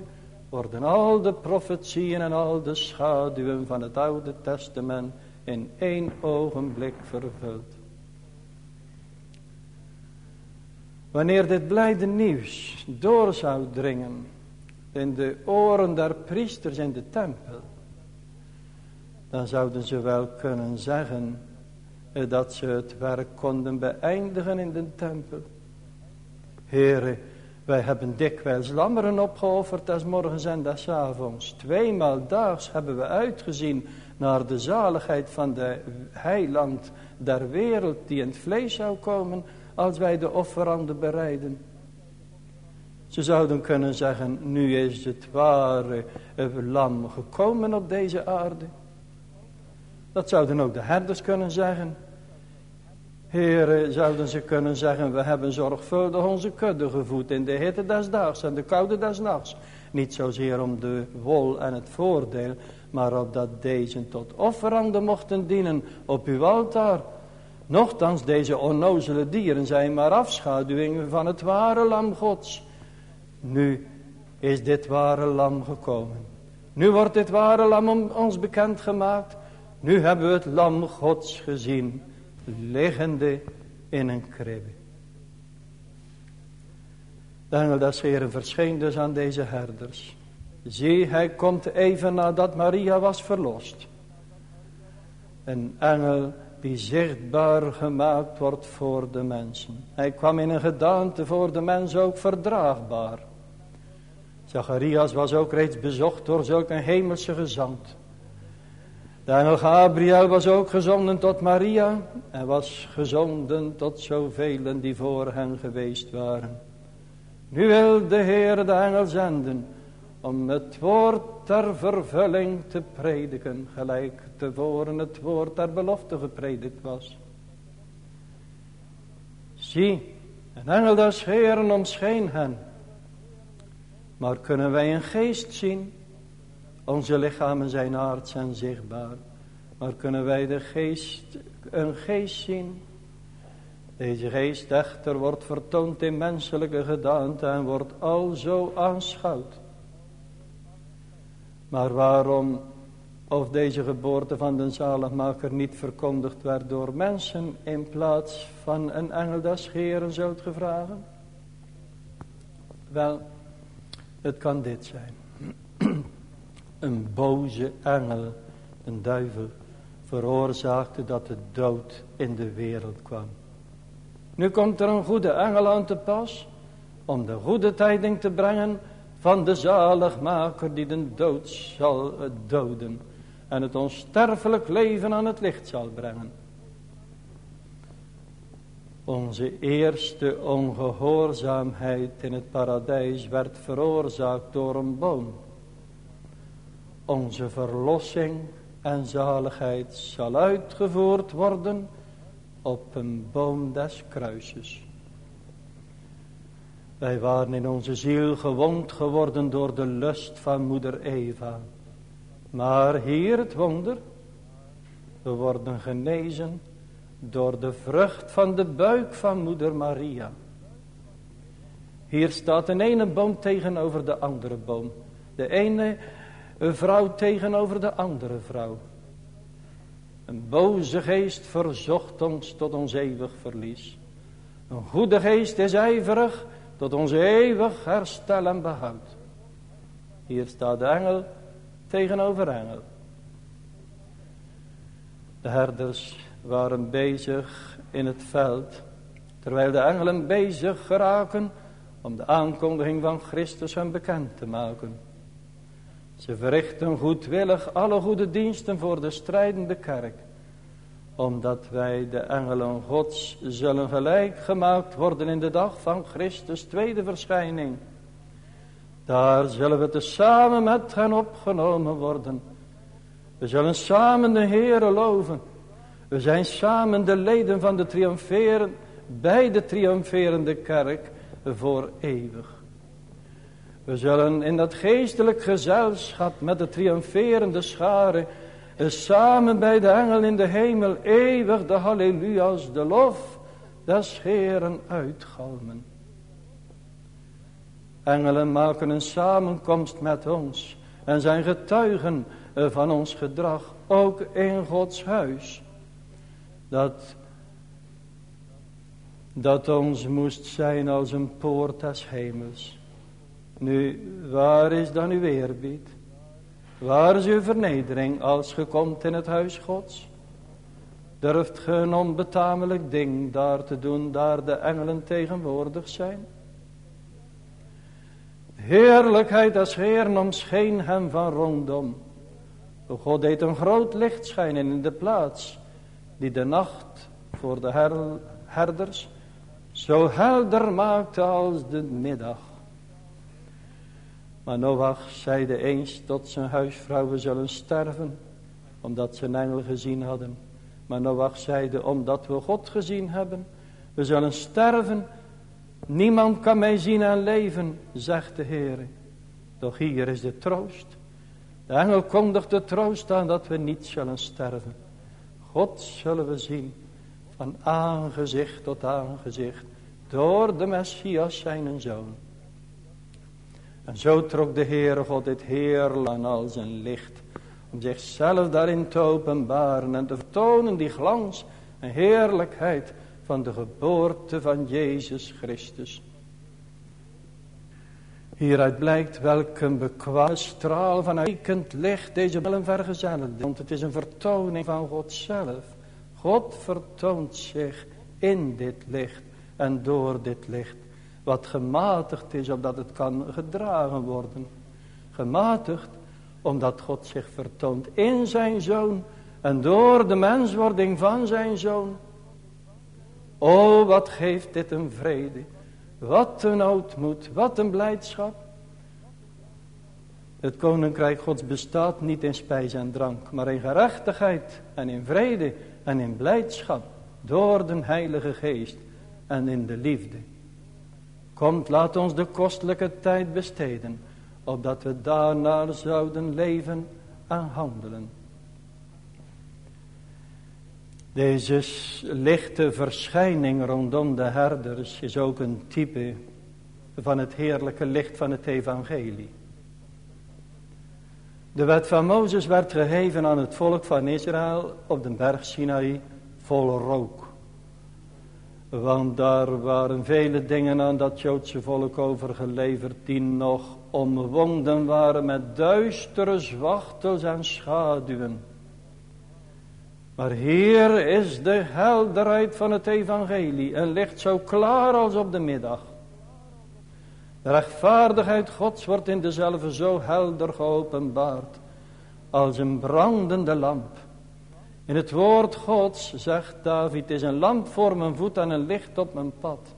worden al de profetieën en al de schaduwen van het Oude Testament in één ogenblik vervuld. Wanneer dit blijde nieuws door zou dringen in de oren der priesters in de tempel, dan zouden ze wel kunnen zeggen dat ze het werk konden beëindigen in de tempel. Heren, wij hebben dikwijls lammeren opgeofferd des morgens en des avonds. Tweemaal daags hebben we uitgezien naar de zaligheid van de heiland der wereld die in het vlees zou komen als wij de offeranden bereiden. Ze zouden kunnen zeggen, nu is het ware lam gekomen op deze aarde. Dat zouden ook de herders kunnen zeggen. Heren, zouden ze kunnen zeggen, we hebben zorgvuldig onze kudde gevoed in de hitte des daags en de koude des nachts. Niet zozeer om de wol en het voordeel, maar opdat deze tot offeranden mochten dienen op uw altaar. Nochtans, deze onnozele dieren zijn maar afschaduwingen van het ware lam gods. Nu is dit ware lam gekomen. Nu wordt dit ware lam ons bekend gemaakt. Nu hebben we het lam gods gezien, liggende in een kribbe. De engel des Heren verscheen dus aan deze herders. Zie, hij komt even nadat Maria was verlost. Een engel die zichtbaar gemaakt wordt voor de mensen. Hij kwam in een gedaante voor de mens ook verdraagbaar. Zacharias was ook reeds bezocht door zulk een hemelse gezant. De engel Gabriel was ook gezonden tot Maria en was gezonden tot zoveel die voor hen geweest waren. Nu wil de Heer de engel zenden om het woord ter vervulling te prediken, gelijk tevoren het woord ter belofte gepredikt was. Zie, een engel des Heeren omscheen hen. Maar kunnen wij een geest zien? Onze lichamen zijn aards en zichtbaar. Maar kunnen wij de geest, een geest zien? Deze geest echter wordt vertoond in menselijke gedaante en wordt al zo aanschouwd. Maar waarom of deze geboorte van de zaligmaker niet verkondigd werd door mensen in plaats van een engel des Heeren zult gevragen? Wel, het kan dit zijn. een boze engel, een duivel, veroorzaakte dat de dood in de wereld kwam. Nu komt er een goede engel aan te pas om de goede tijding te brengen van de zaligmaker die de dood zal doden en het onsterfelijk leven aan het licht zal brengen. Onze eerste ongehoorzaamheid in het paradijs werd veroorzaakt door een boom. Onze verlossing en zaligheid zal uitgevoerd worden op een boom des kruises. Wij waren in onze ziel gewond geworden door de lust van moeder Eva. Maar hier het wonder, we worden genezen door de vrucht van de buik van moeder Maria. Hier staat een ene boom tegenover de andere boom. De ene vrouw tegenover de andere vrouw. Een boze geest verzocht ons tot ons eeuwig verlies. Een goede geest is ijverig tot ons eeuwig herstel en behoud. Hier staat de engel tegenover engel. De herders waren bezig in het veld, terwijl de engelen bezig geraken om de aankondiging van Christus hen bekend te maken. Ze verrichten goedwillig alle goede diensten voor de strijdende kerk, omdat wij de engelen gods zullen gelijk gemaakt worden in de dag van Christus tweede verschijning. Daar zullen we tezamen met hen opgenomen worden. We zullen samen de Heere loven. We zijn samen de leden van de triomferen, bij de triomferende kerk voor eeuwig. We zullen in dat geestelijk gezelschap met de triomferende scharen samen bij de engel in de hemel eeuwig de halleluja's, de lof des Heeren uitgalmen. Engelen maken een samenkomst met ons en zijn getuigen van ons gedrag, ook in Gods huis. Dat, dat ons moest zijn als een poort des hemels. Nu, waar is dan uw eerbied? Waar is uw vernedering als ge komt in het huis gods? Durft ge een onbetamelijk ding daar te doen, daar de engelen tegenwoordig zijn? Heerlijkheid als Heeren omscheen hem van rondom. God deed een groot licht schijnen in de plaats, die de nacht voor de herders zo helder maakte als de middag. Maar Noach zeide eens tot zijn huisvrouw, we zullen sterven, omdat ze een engel gezien hadden. Maar Noach zeide, omdat we God gezien hebben, we zullen sterven. Niemand kan mij zien en leven, zegt de Heer. Doch hier is de troost. De engel kondigt de troost aan dat we niet zullen sterven. God zullen we zien van aangezicht tot aangezicht door de Messias zijn zoon. En zo trok de Heere God dit heerlijk als een licht. Om zichzelf daarin te openbaren en te vertonen die glans en heerlijkheid van de geboorte van Jezus Christus. Hieruit blijkt welk een bekwaam straal van uitkend licht deze bellen vergezellen. Want het is een vertoning van God zelf. God vertoont zich in dit licht en door dit licht. Wat gematigd is opdat het kan gedragen worden. Gematigd omdat God zich vertoont in zijn zoon en door de menswording van zijn zoon. O wat geeft dit een vrede. Wat een ootmoed, wat een blijdschap. Het koninkrijk gods bestaat niet in spijs en drank, maar in gerechtigheid en in vrede en in blijdschap door de heilige geest en in de liefde. Komt, laat ons de kostelijke tijd besteden, opdat we daarnaar zouden leven en handelen. Deze lichte verschijning rondom de herders is ook een type van het heerlijke licht van het evangelie. De wet van Mozes werd gegeven aan het volk van Israël op de berg Sinaï vol rook. Want daar waren vele dingen aan dat Joodse volk overgeleverd die nog omwonden waren met duistere zwachtels en schaduwen. Maar hier is de helderheid van het evangelie en licht zo klaar als op de middag. De rechtvaardigheid Gods wordt in dezelfde zo helder geopenbaard als een brandende lamp. In het woord Gods zegt David, is een lamp voor mijn voet en een licht op mijn pad.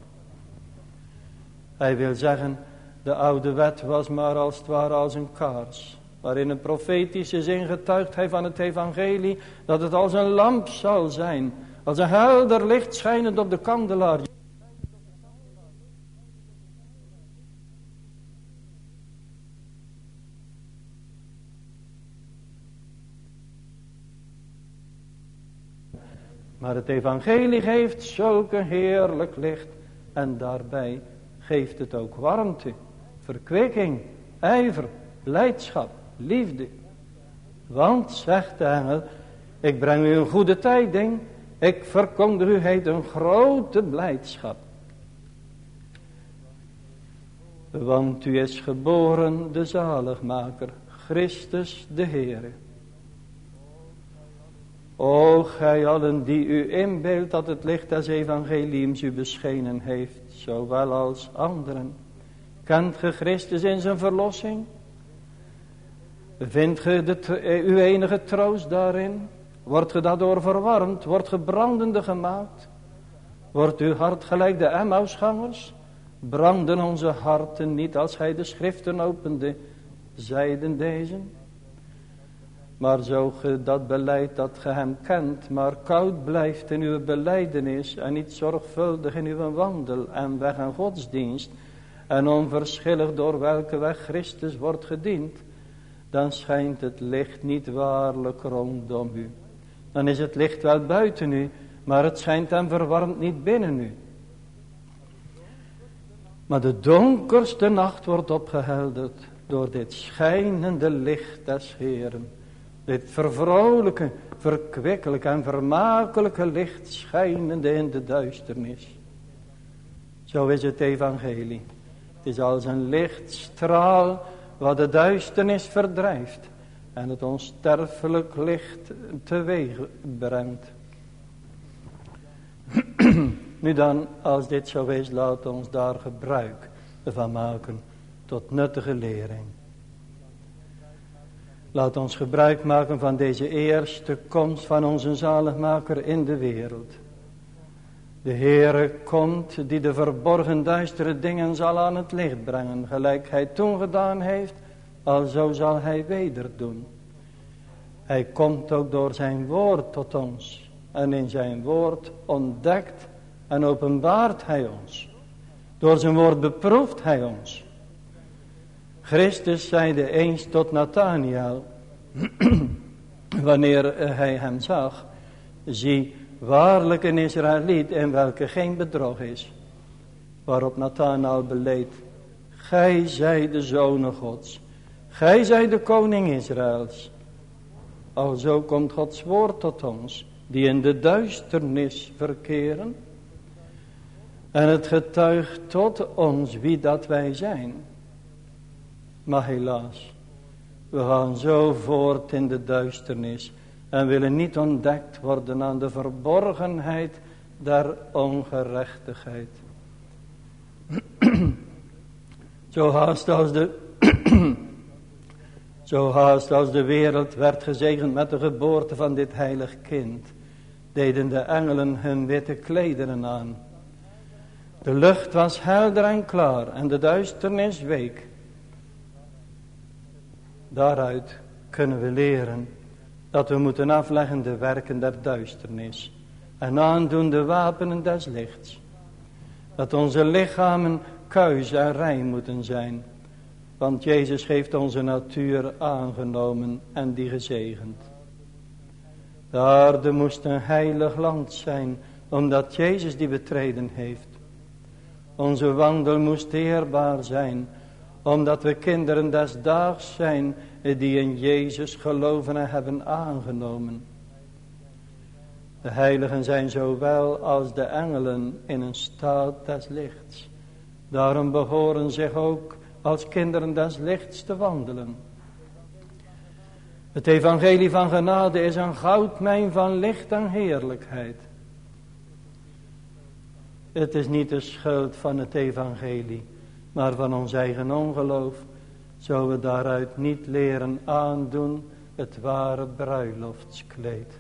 Hij wil zeggen, de oude wet was maar als het ware als een kaars. Waarin een profetische zin getuigt hij van het evangelie dat het als een lamp zal zijn. Als een helder licht schijnend op de kandelaar. Maar het evangelie geeft zulke heerlijk licht. En daarbij geeft het ook warmte, verkwikking, ijver, blijdschap, liefde. Want, zegt de engel, ik breng u een goede tijding. Ik verkondig u heet een grote blijdschap. Want u is geboren de zaligmaker, Christus de Heere. O gij allen die u inbeeldt dat het licht des evangeliums u beschenen heeft, zowel als anderen. Kent ge Christus in zijn verlossing? Vindt ge de, eh, uw enige troost daarin? Wordt ge daardoor verwarmd? Wordt ge brandende gemaakt? Wordt uw hart gelijk de Emmausgangers? Branden onze harten niet als hij de schriften opende, zeiden deze? Maar zo ge dat beleid dat ge hem kent, maar koud blijft in uw beleidenis en niet zorgvuldig in uw wandel en weg en godsdienst en onverschillig door welke weg Christus wordt gediend, dan schijnt het licht niet waarlijk rondom u. Dan is het licht wel buiten u, maar het schijnt en verwarmt niet binnen u. Maar de donkerste nacht wordt opgehelderd door dit schijnende licht des Heeren. Dit vervrolijke, verkwikkelijke en vermakelijke licht schijnende in de duisternis. Zo is het evangelie. Het is als een lichtstraal wat de duisternis verdrijft. en het onsterfelijk licht teweeg brengt. nu dan, als dit zo is, laat ons daar gebruik van maken tot nuttige lering. Laat ons gebruik maken van deze eerste komst van onze zaligmaker in de wereld. De Heere komt die de verborgen duistere dingen zal aan het licht brengen, gelijk hij toen gedaan heeft, alzo zal hij weder doen. Hij komt ook door zijn woord tot ons en in zijn woord ontdekt en openbaart hij ons. Door zijn woord beproeft hij ons. Christus zeide eens tot Nathaniel, wanneer hij hem zag, zie waarlijk een Israëliet in welke geen bedrog is. Waarop Nathanael beleed, gij zij de zonen gods, gij zij de koning Israëls. Alzo komt Gods woord tot ons, die in de duisternis verkeren. En het getuigt tot ons wie dat wij zijn. Maar helaas, we gaan zo voort in de duisternis en willen niet ontdekt worden aan de verborgenheid der ongerechtigheid. zo haast als de, zo haast als de wereld werd gezegend met de geboorte van dit heilig kind, deden de engelen hun witte klederen aan. De lucht was helder en klaar en de duisternis week. Daaruit kunnen we leren dat we moeten afleggen de werken der duisternis en aandoen de wapenen des lichts. Dat onze lichamen kuis en rein moeten zijn, want Jezus heeft onze natuur aangenomen en die gezegend. De aarde moest een heilig land zijn, omdat Jezus die betreden heeft. Onze wandel moest eerbaar zijn, omdat we kinderen des daags zijn die in Jezus geloven en hebben aangenomen. De heiligen zijn zowel als de engelen in een staat des lichts. Daarom behoren zich ook als kinderen des lichts te wandelen. Het evangelie van genade is een goudmijn van licht en heerlijkheid. Het is niet de schuld van het evangelie, maar van ons eigen ongeloof zo we daaruit niet leren aandoen het ware bruiloftskleed.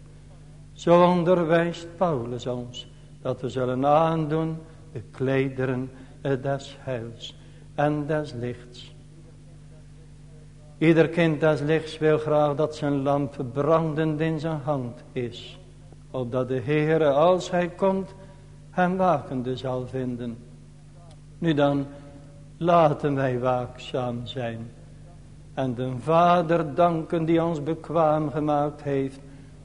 Zo onderwijst Paulus ons dat we zullen aandoen de klederen des heils en des lichts. Ieder kind des lichts wil graag dat zijn lamp brandend in zijn hand is. Opdat de Heere als hij komt hem wakende zal vinden. Nu dan, laten wij waakzaam zijn en de Vader danken die ons bekwaam gemaakt heeft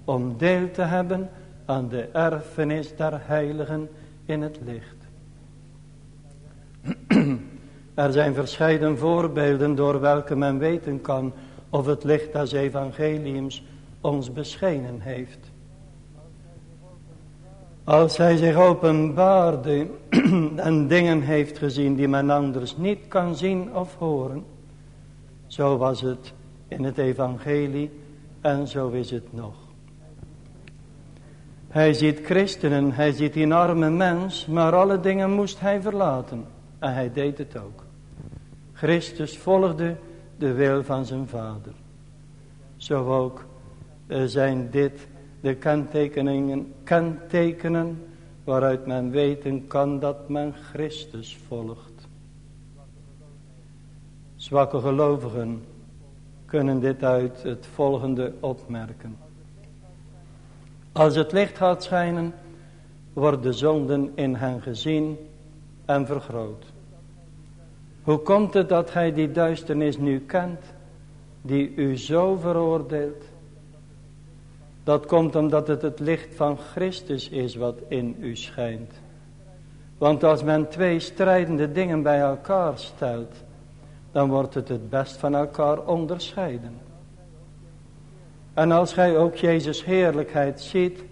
om deel te hebben aan de erfenis der heiligen in het licht. Er zijn verscheiden voorbeelden door welke men weten kan of het licht des evangeliums ons beschenen heeft. Als hij zich openbaarde en dingen heeft gezien die men anders niet kan zien of horen, zo was het in het evangelie en zo is het nog. Hij ziet christenen, hij ziet die arme mens, maar alle dingen moest hij verlaten. En hij deed het ook. Christus volgde de wil van zijn vader. Zo ook eh, zijn dit de kentekeningen, kentekenen waaruit men weten kan dat men Christus volgt. Zwakke gelovigen kunnen dit uit het volgende opmerken. Als het licht gaat schijnen, worden zonden in hen gezien en vergroot. Hoe komt het dat gij die duisternis nu kent, die u zo veroordeelt? Dat komt omdat het het licht van Christus is wat in u schijnt. Want als men twee strijdende dingen bij elkaar stelt, dan wordt het het best van elkaar onderscheiden. En als gij ook Jezus heerlijkheid ziet,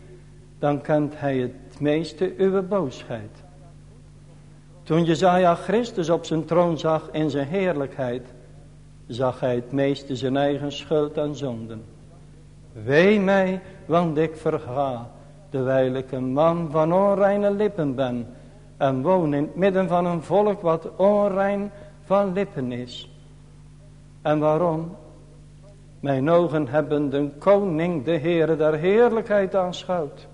dan kent hij het meeste uw boosheid. Toen Jezaja Christus op zijn troon zag in zijn heerlijkheid, zag hij het meeste zijn eigen schuld en zonden. Wee mij, want ik verga, terwijl ik een man van onreine lippen ben en woon in het midden van een volk wat onrein van lippen is. En waarom? Mijn ogen hebben de koning, de Heere der heerlijkheid aanschouwd.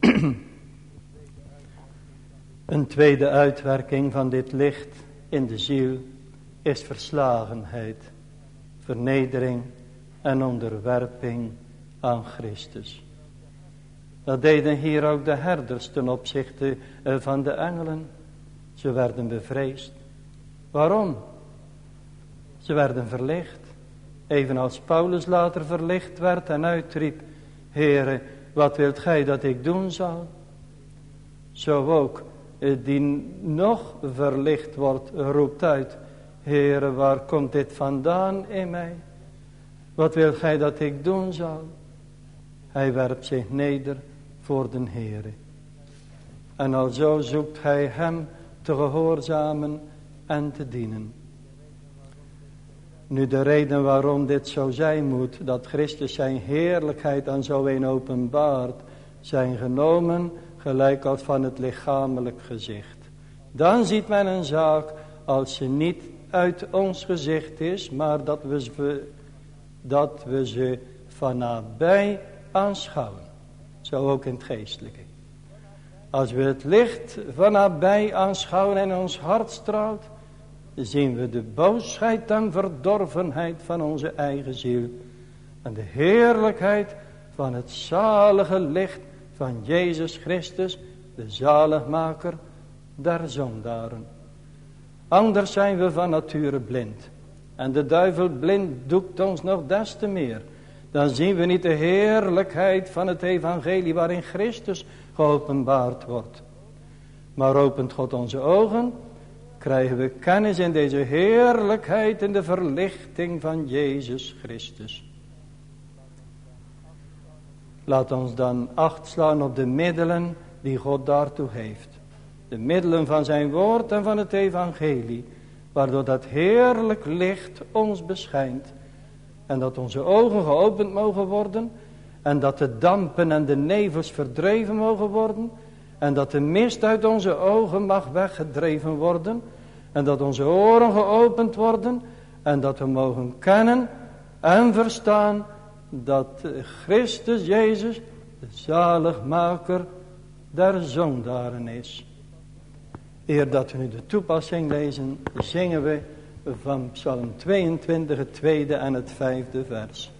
Een tweede uitwerking van dit licht in de ziel is verslagenheid, vernedering en onderwerping aan Christus. Dat deden hier ook de herders ten opzichte eh, van de engelen. Ze werden bevreesd. Waarom? Ze werden verlicht. Evenals Paulus later verlicht werd en uitriep. Heere, wat wilt gij dat ik doen zal? Zo ook eh, die nog verlicht wordt, roept uit. Heere, waar komt dit vandaan in mij? Wat wilt gij dat ik doen zal? Hij werpt zich neder voor den Heere. En alzo zoekt hij hem te gehoorzamen en te dienen. Nu de reden waarom dit zo zijn moet, dat Christus zijn heerlijkheid aan zo een openbaart, zijn genomen gelijk als van het lichamelijk gezicht. Dan ziet men een zaak als ze niet uit ons gezicht is, maar dat we dat we ze van nabij aanschouwen. Zo ook in het geestelijke. Als we het licht van nabij aanschouwen en ons hart straalt, zien we de boosheid en verdorvenheid van onze eigen ziel. En de heerlijkheid van het zalige licht van Jezus Christus, de zaligmaker der zondaren. Anders zijn we van nature blind. En de duivel blind doekt ons nog des te meer. Dan zien we niet de heerlijkheid van het evangelie waarin Christus geopenbaard wordt. Maar opent God onze ogen, krijgen we kennis in deze heerlijkheid in de verlichting van Jezus Christus. Laat ons dan acht slaan op de middelen die God daartoe heeft. De middelen van zijn woord en van het evangelie. Waardoor dat heerlijk licht ons beschijnt. En dat onze ogen geopend mogen worden. En dat de dampen en de nevels verdreven mogen worden. En dat de mist uit onze ogen mag weggedreven worden. En dat onze oren geopend worden. En dat we mogen kennen en verstaan dat Christus Jezus de zaligmaker der zondaren is. Eer dat we nu de toepassing lezen, zingen we van Psalm 22, het tweede en het vijfde vers.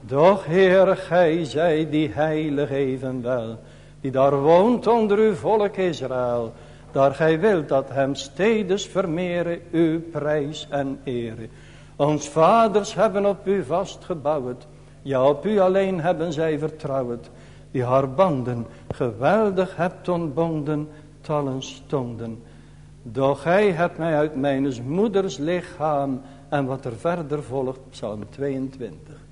Doch Heer, gij zij die heilig evenwel, die daar woont onder uw volk Israël, daar gij wilt dat hem steeds vermeren uw prijs en ere. Ons vaders hebben op u vastgebouwd, ja, op u alleen hebben zij vertrouwd, die haar banden geweldig hebt ontbonden, tallen stonden. Doch gij hebt mij uit mijn moeders lichaam, en wat er verder volgt, Psalm 22.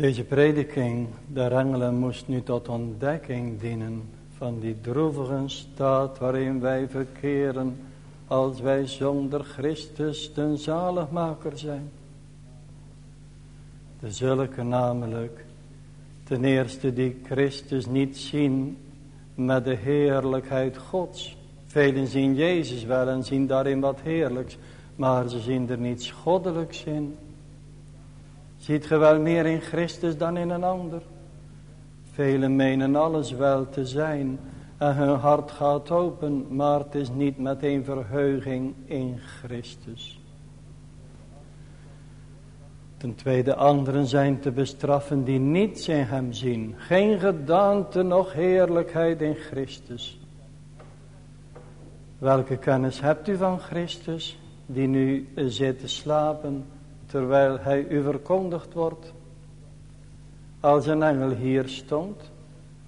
Deze prediking der engelen moest nu tot ontdekking dienen van die droevige staat waarin wij verkeren als wij zonder Christus den zaligmaker zijn. De zulke namelijk, ten eerste die Christus niet zien met de heerlijkheid Gods. Velen zien Jezus wel en zien daarin wat heerlijks, maar ze zien er niets goddelijks in. Ziet ge wel meer in Christus dan in een ander? Velen menen alles wel te zijn en hun hart gaat open, maar het is niet met een verheuging in Christus. Ten tweede, anderen zijn te bestraffen die niets in hem zien. Geen gedaante noch heerlijkheid in Christus. Welke kennis hebt u van Christus, die nu zit te slapen, terwijl hij u verkondigd wordt? Als een engel hier stond,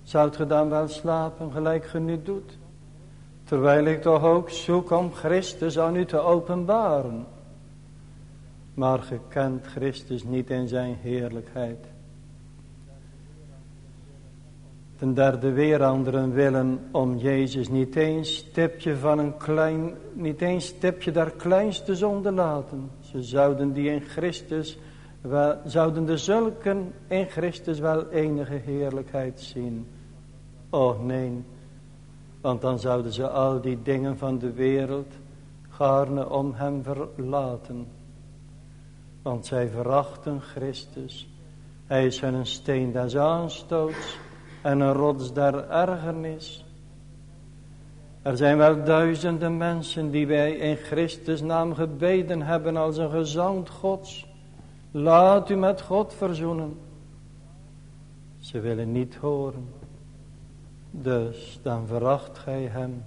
Zoudt ge dan wel slapen gelijk ge nu doet? Terwijl ik toch ook zoek om Christus aan u te openbaren. Maar ge kent Christus niet in zijn heerlijkheid. Ten derde weer anderen willen om Jezus niet eens stipje van een klein, niet eens stipje daar kleinste zonde laten. Ze zouden die in Christus, wel, zouden de zulken in Christus wel enige heerlijkheid zien. Oh nee, want dan zouden ze al die dingen van de wereld gaarne om hem verlaten. Want zij verachten Christus. Hij is hun een steen des aanstoots en een rots der ergernis. Er zijn wel duizenden mensen die wij in Christus naam gebeden hebben als een gezant Gods. Laat u met God verzoenen. Ze willen niet horen. Dus dan veracht gij hem.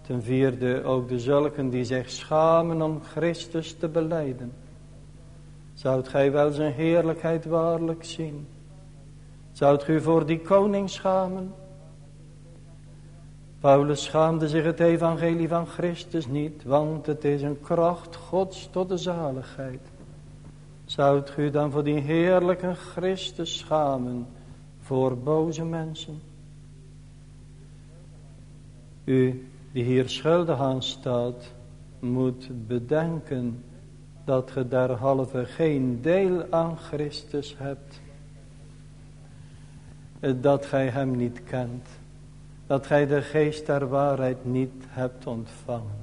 Ten vierde ook de zulken die zich schamen om Christus te beleiden. Zoudt gij wel zijn heerlijkheid waarlijk zien? Zoudt u voor die koning schamen? Paulus schaamde zich het evangelie van Christus niet, want het is een kracht Gods tot de zaligheid. Zoudt u dan voor die heerlijke Christus schamen? voor boze mensen. U die hier schuldig aan staat, moet bedenken dat ge derhalve geen deel aan Christus hebt. Dat gij hem niet kent. Dat gij de geest der waarheid niet hebt ontvangen.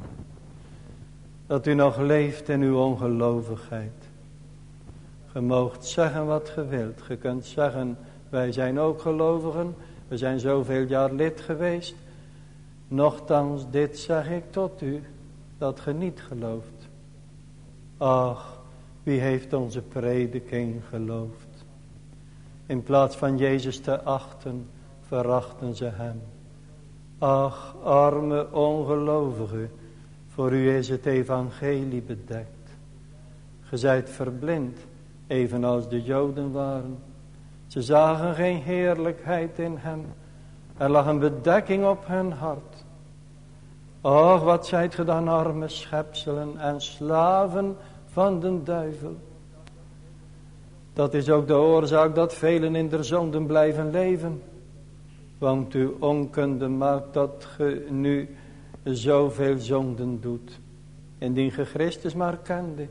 Dat u nog leeft in uw ongelovigheid. Ge moogt zeggen wat ge wilt. Ge kunt zeggen wij zijn ook gelovigen. We zijn zoveel jaar lid geweest. Nochtans, dit zeg ik tot u, dat ge niet gelooft. Ach, wie heeft onze prediking geloofd? In plaats van Jezus te achten, verachten ze hem. Ach, arme ongelovige, voor u is het evangelie bedekt. Ge zijt verblind, evenals de Joden waren. Ze zagen geen heerlijkheid in hem. Er lag een bedekking op hun hart. Och, wat zijt ge dan arme schepselen en slaven van den duivel. Dat is ook de oorzaak dat velen in de zonden blijven leven. Want uw onkunde maakt dat ge nu zoveel zonden doet. Indien ge Christus maar kende,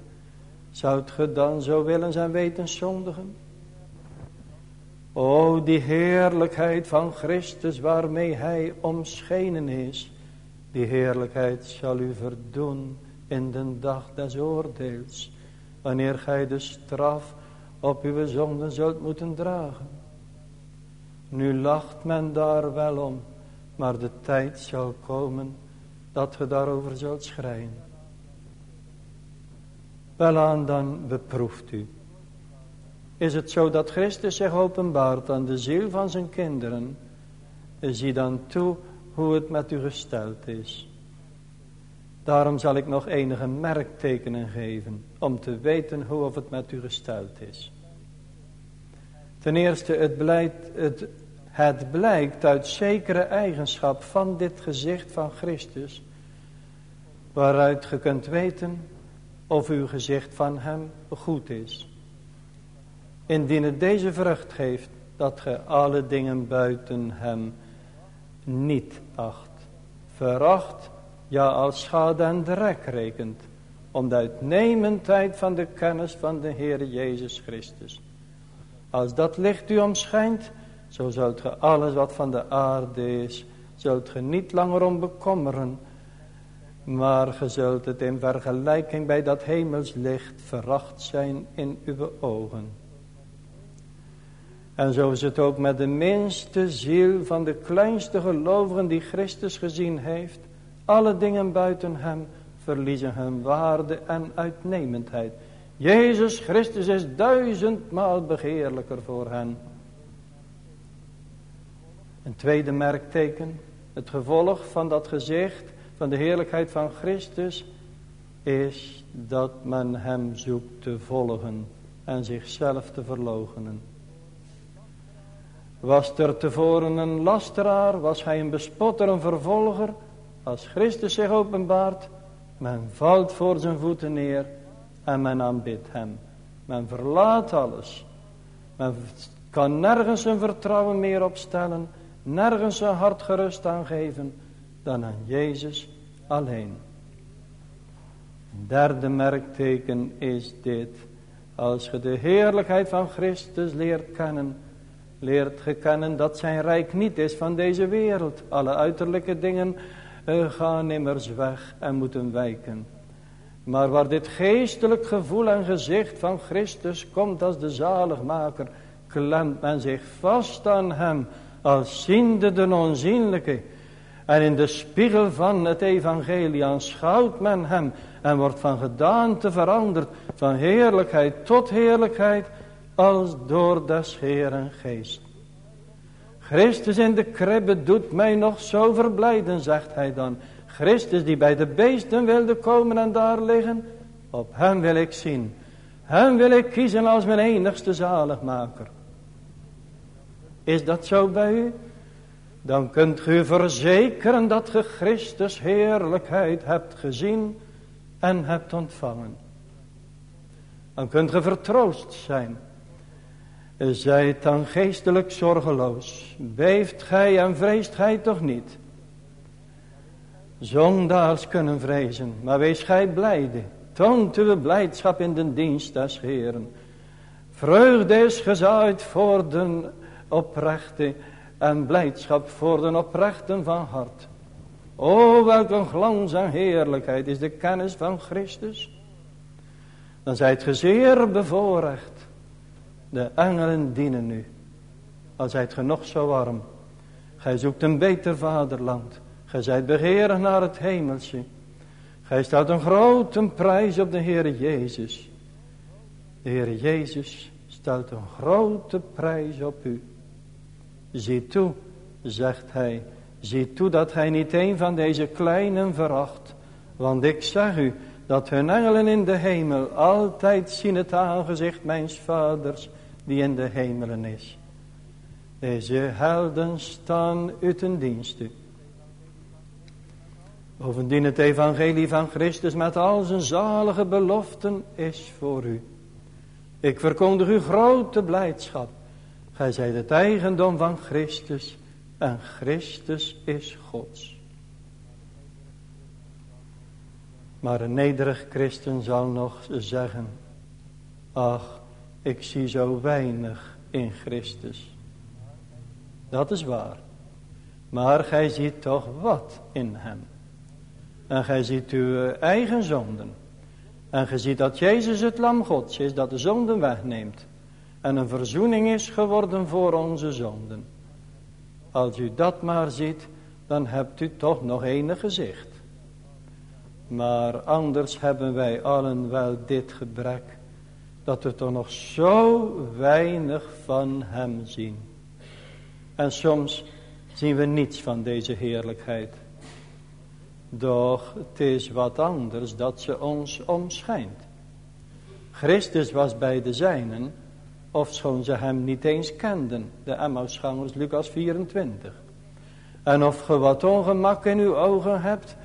zoudt ge dan zo willen zijn weten zondigen? O, die heerlijkheid van Christus waarmee hij omschenen is. Die heerlijkheid zal u verdoen in de dag des oordeels. Wanneer gij de straf op uw zonden zult moeten dragen. Nu lacht men daar wel om. Maar de tijd zal komen dat ge daarover zult schrijven. Welaan dan beproeft u is het zo dat Christus zich openbaart aan de ziel van zijn kinderen. Zie dan toe hoe het met u gesteld is. Daarom zal ik nog enige merktekenen geven om te weten hoe of het met u gesteld is. Ten eerste, het, blijkt, het, het blijkt uit zekere eigenschap van dit gezicht van Christus, waaruit ge kunt weten of uw gezicht van hem goed is. indien het deze vrucht geeft, dat ge alle dingen buiten hem niet acht, veracht, ja als schade en drek rekent, om de uitnemendheid van de kennis van de Heer Jezus Christus. Als dat licht u omschijnt, zo zult ge alles wat van de aarde is, zult ge niet langer om bekommeren, maar ge zult het in vergelijking bij dat hemelslicht veracht zijn in uw ogen. En zo is het ook met de minste ziel van de kleinste gelovigen die Christus gezien heeft. Alle dingen buiten hem verliezen hun waarde en uitnemendheid. Jezus Christus is duizendmaal begeerlijker voor hen. Een tweede merkteken, het gevolg van dat gezicht van de heerlijkheid van Christus is dat men hem zoekt te volgen en zichzelf te verloochenen. Was er tevoren een lasteraar, was hij een bespotter, een vervolger. Als Christus zich openbaart, men valt voor zijn voeten neer en men aanbidt hem. Men verlaat alles. Men kan nergens een vertrouwen meer opstellen, nergens een hart gerust aangeven dan aan Jezus alleen. Een derde merkteken is dit. Als je de heerlijkheid van Christus leert kennen, leert gekennen dat zijn rijk niet is van deze wereld. Alle uiterlijke dingen uh, gaan immers weg en moeten wijken. Maar waar dit geestelijk gevoel en gezicht van Christus komt als de zaligmaker, klemt men zich vast aan hem als ziende de onzienlijke. En in de spiegel van het evangelie aanschouwt men hem en wordt van gedaante veranderd, van heerlijkheid tot heerlijkheid, als door des Heeren geest. Christus in de kribbe doet mij nog zo verblijden, zegt hij dan. Christus die bij de beesten wilde komen en daar liggen, op hem wil ik zien. Hem wil ik kiezen als mijn enigste zaligmaker. Is dat zo bij u? Dan kunt u verzekeren dat ge Christus heerlijkheid hebt gezien en hebt ontvangen. Dan kunt ge vertroost zijn Zijt dan geestelijk zorgeloos. Beeft gij en vreest gij toch niet. Zondaars kunnen vrezen, maar wees gij blijde. Toont uw blijdschap in de dienst des Heeren. Vreugde is gezaaid voor de oprechte en blijdschap voor de oprechten van hart. O, welk een glans en heerlijkheid is de kennis van Christus. Dan zijt ge zeer bevoorrecht. De engelen dienen u. Al zijt ge nog zo warm. Gij zoekt een beter vaderland. Gij zijt begeerig naar het hemelse. Gij staat een grote prijs op de Heer Jezus. De Heer Jezus stelt een grote prijs op u. Zie toe, zegt hij. Zie toe dat gij niet een van deze kleinen veracht. Want ik zeg u dat hun engelen in de hemel altijd zien het aangezicht mijns vaders die in de hemelen is. Deze helden staan u ten dienste. Bovendien het evangelie van Christus met al zijn zalige beloften is voor u. Ik verkondig u grote blijdschap. Gij zijt het eigendom van Christus en Christus is Gods. Maar een nederig christen zal nog zeggen, ach, ik zie zo weinig in Christus. Dat is waar. Maar gij ziet toch wat in hem. En gij ziet uw eigen zonden. En gij ziet dat Jezus het lam Gods is dat de zonden wegneemt. En een verzoening is geworden voor onze zonden. Als u dat maar ziet, dan hebt u toch nog enig gezicht. Maar anders hebben wij allen wel dit gebrek dat we toch nog zo weinig van hem zien. En soms zien we niets van deze heerlijkheid. Doch het is wat anders dat ze ons omschijnt. Christus was bij de zijnen, ofschoon ze hem niet eens kenden. De Emmausgangers, Lucas 24. En of ge wat ongemak in uw ogen hebt,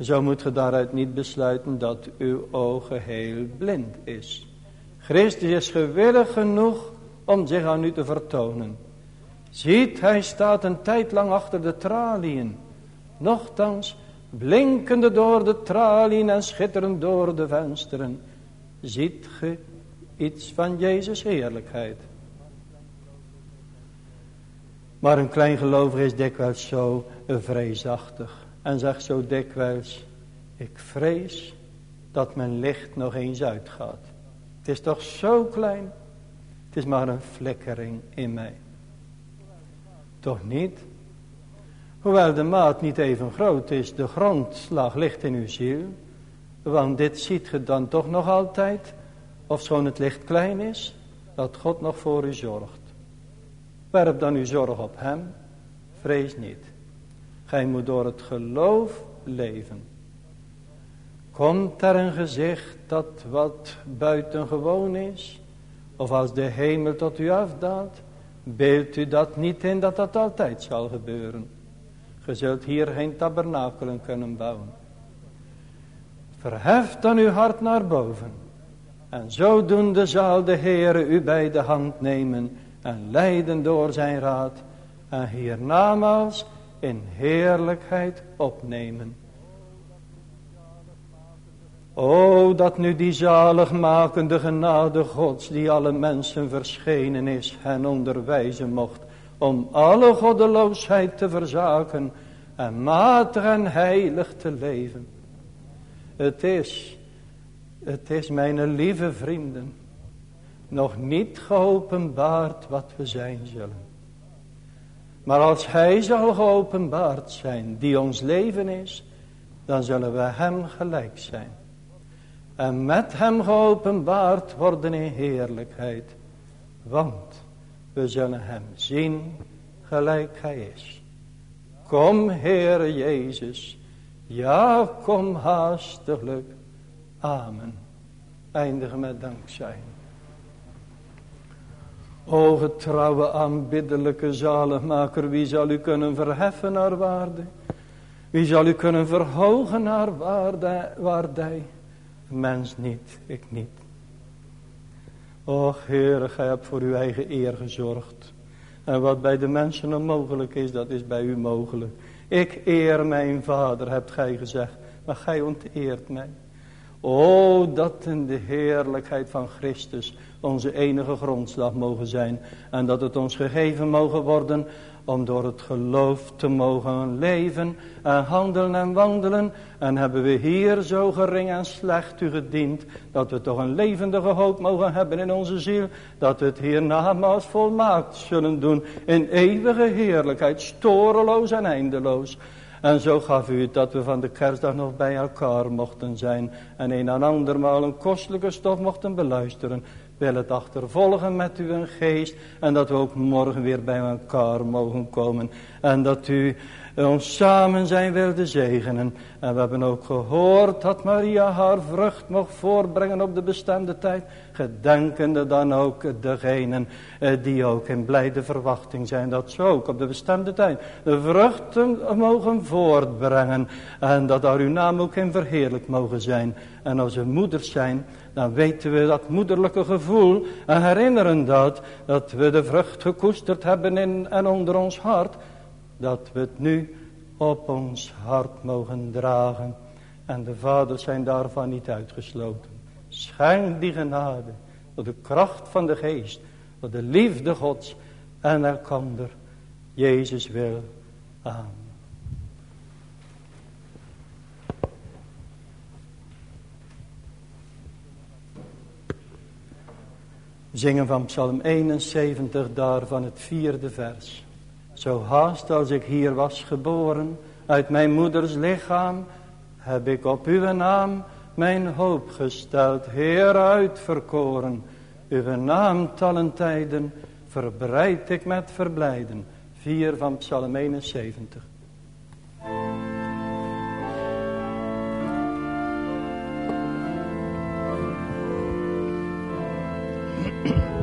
zo moet ge daaruit niet besluiten dat uw ogen heel blind is. Christus is gewillig genoeg om zich aan u te vertonen. Ziet, hij staat een tijd lang achter de traliën. Nochtans, blinkende door de traliën en schitterend door de vensteren. Ziet ge iets van Jezus heerlijkheid. Maar een klein gelovig is dikwijls zo vreesachtig. En zegt zo dikwijls, ik vrees dat mijn licht nog eens uitgaat. Het is toch zo klein. Het is maar een flikkering in mij. Toch niet? Hoewel de maat niet even groot is, de grondslag ligt in uw ziel. Want dit ziet ge dan toch nog altijd, ofschoon het licht klein is, dat God nog voor u zorgt. Werp dan uw zorg op hem, vrees niet. Gij moet door het geloof leven. Komt er een gezicht dat wat buitengewoon is, of als de hemel tot u afdaalt, beeld u dat niet in dat dat altijd zal gebeuren. Ge zult hier geen tabernakelen kunnen bouwen. Verheft dan uw hart naar boven. En zodoende zal de Heere u bij de hand nemen en leiden door zijn raad. En hiernamaals in heerlijkheid opnemen. O, dat nu die zaligmakende genade Gods, die alle mensen verschenen is, hen onderwijzen mocht, om alle goddeloosheid te verzaken en matig en heilig te leven. Het is, het is mijn lieve vrienden, nog niet geopenbaard wat we zijn zullen. Maar als hij zal geopenbaard zijn, die ons leven is, dan zullen we hem gelijk zijn. En met hem geopenbaard worden in heerlijkheid. Want we zullen hem zien gelijk hij is. Kom Heere Jezus. Ja, kom haastiglijk. Amen. Eindigen met dankzij. O getrouwe aanbiddelijke zaligmaker, wie zal u kunnen verheffen naar waarde? Wie zal u kunnen verhogen naar waarde, waardij? Mens niet, ik niet. Och Heere, gij hebt voor uw eigen eer gezorgd. En wat bij de mensen onmogelijk is, dat is bij u mogelijk. Ik eer mijn vader, hebt gij gezegd. Maar gij onteert mij. O, dat in de heerlijkheid van Christus onze enige grondslag mogen zijn. En dat het ons gegeven mogen worden om door het geloof te mogen leven en handelen en wandelen. En hebben we hier zo gering en slecht u gediend, dat we toch een levendige hoop mogen hebben in onze ziel, dat we het hiernamaals volmaakt zullen doen in eeuwige heerlijkheid, storeloos en eindeloos. En zo gaf u het dat we van de kerstdag nog bij elkaar mochten zijn. En een en andermaal een kostelijke stof mochten beluisteren wil het achtervolgen met uw geest. En dat we ook morgen weer bij elkaar mogen komen. En dat u ons samen zijn wilde zegenen. En we hebben ook gehoord dat Maria haar vrucht mocht voorbrengen op de bestemde tijd. Gedenkende dan ook degenen eh, die ook in blijde verwachting zijn. Dat ze ook op de bestemde tijd de vruchten mogen voortbrengen. En dat daar uw naam ook in verheerlijk mogen zijn. En als we moeders zijn, dan weten we dat moederlijke gevoel. En herinneren dat, dat we de vrucht gekoesterd hebben in en onder ons hart. Dat we het nu op ons hart mogen dragen. En de vaders zijn daarvan niet uitgesloten. Schenk die genade door de kracht van de geest, door de liefde gods en elkander. Jezus wil. Amen. Zingen van Psalm 71 daarvan het vierde vers. Zo haast als ik hier was geboren, uit mijn moeders lichaam, heb ik op uw naam mijn hoop gesteld, Heer uitverkoren. Uw naam tallen tijden verbreid ik met verblijden. 4 van Psalm 71.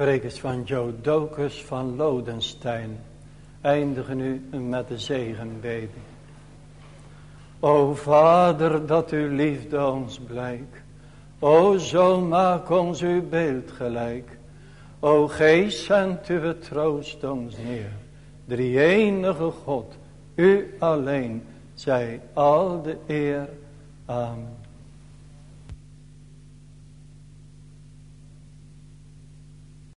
Prekers van Jodocus van Lodenstein eindigen nu met de zegenbede. O Vader, dat uw liefde ons blijk. O Zoon, maak ons uw beeld gelijk. O Geest, zendt uw troost ons neer. Drie enige God, u alleen, zij al de eer. Amen.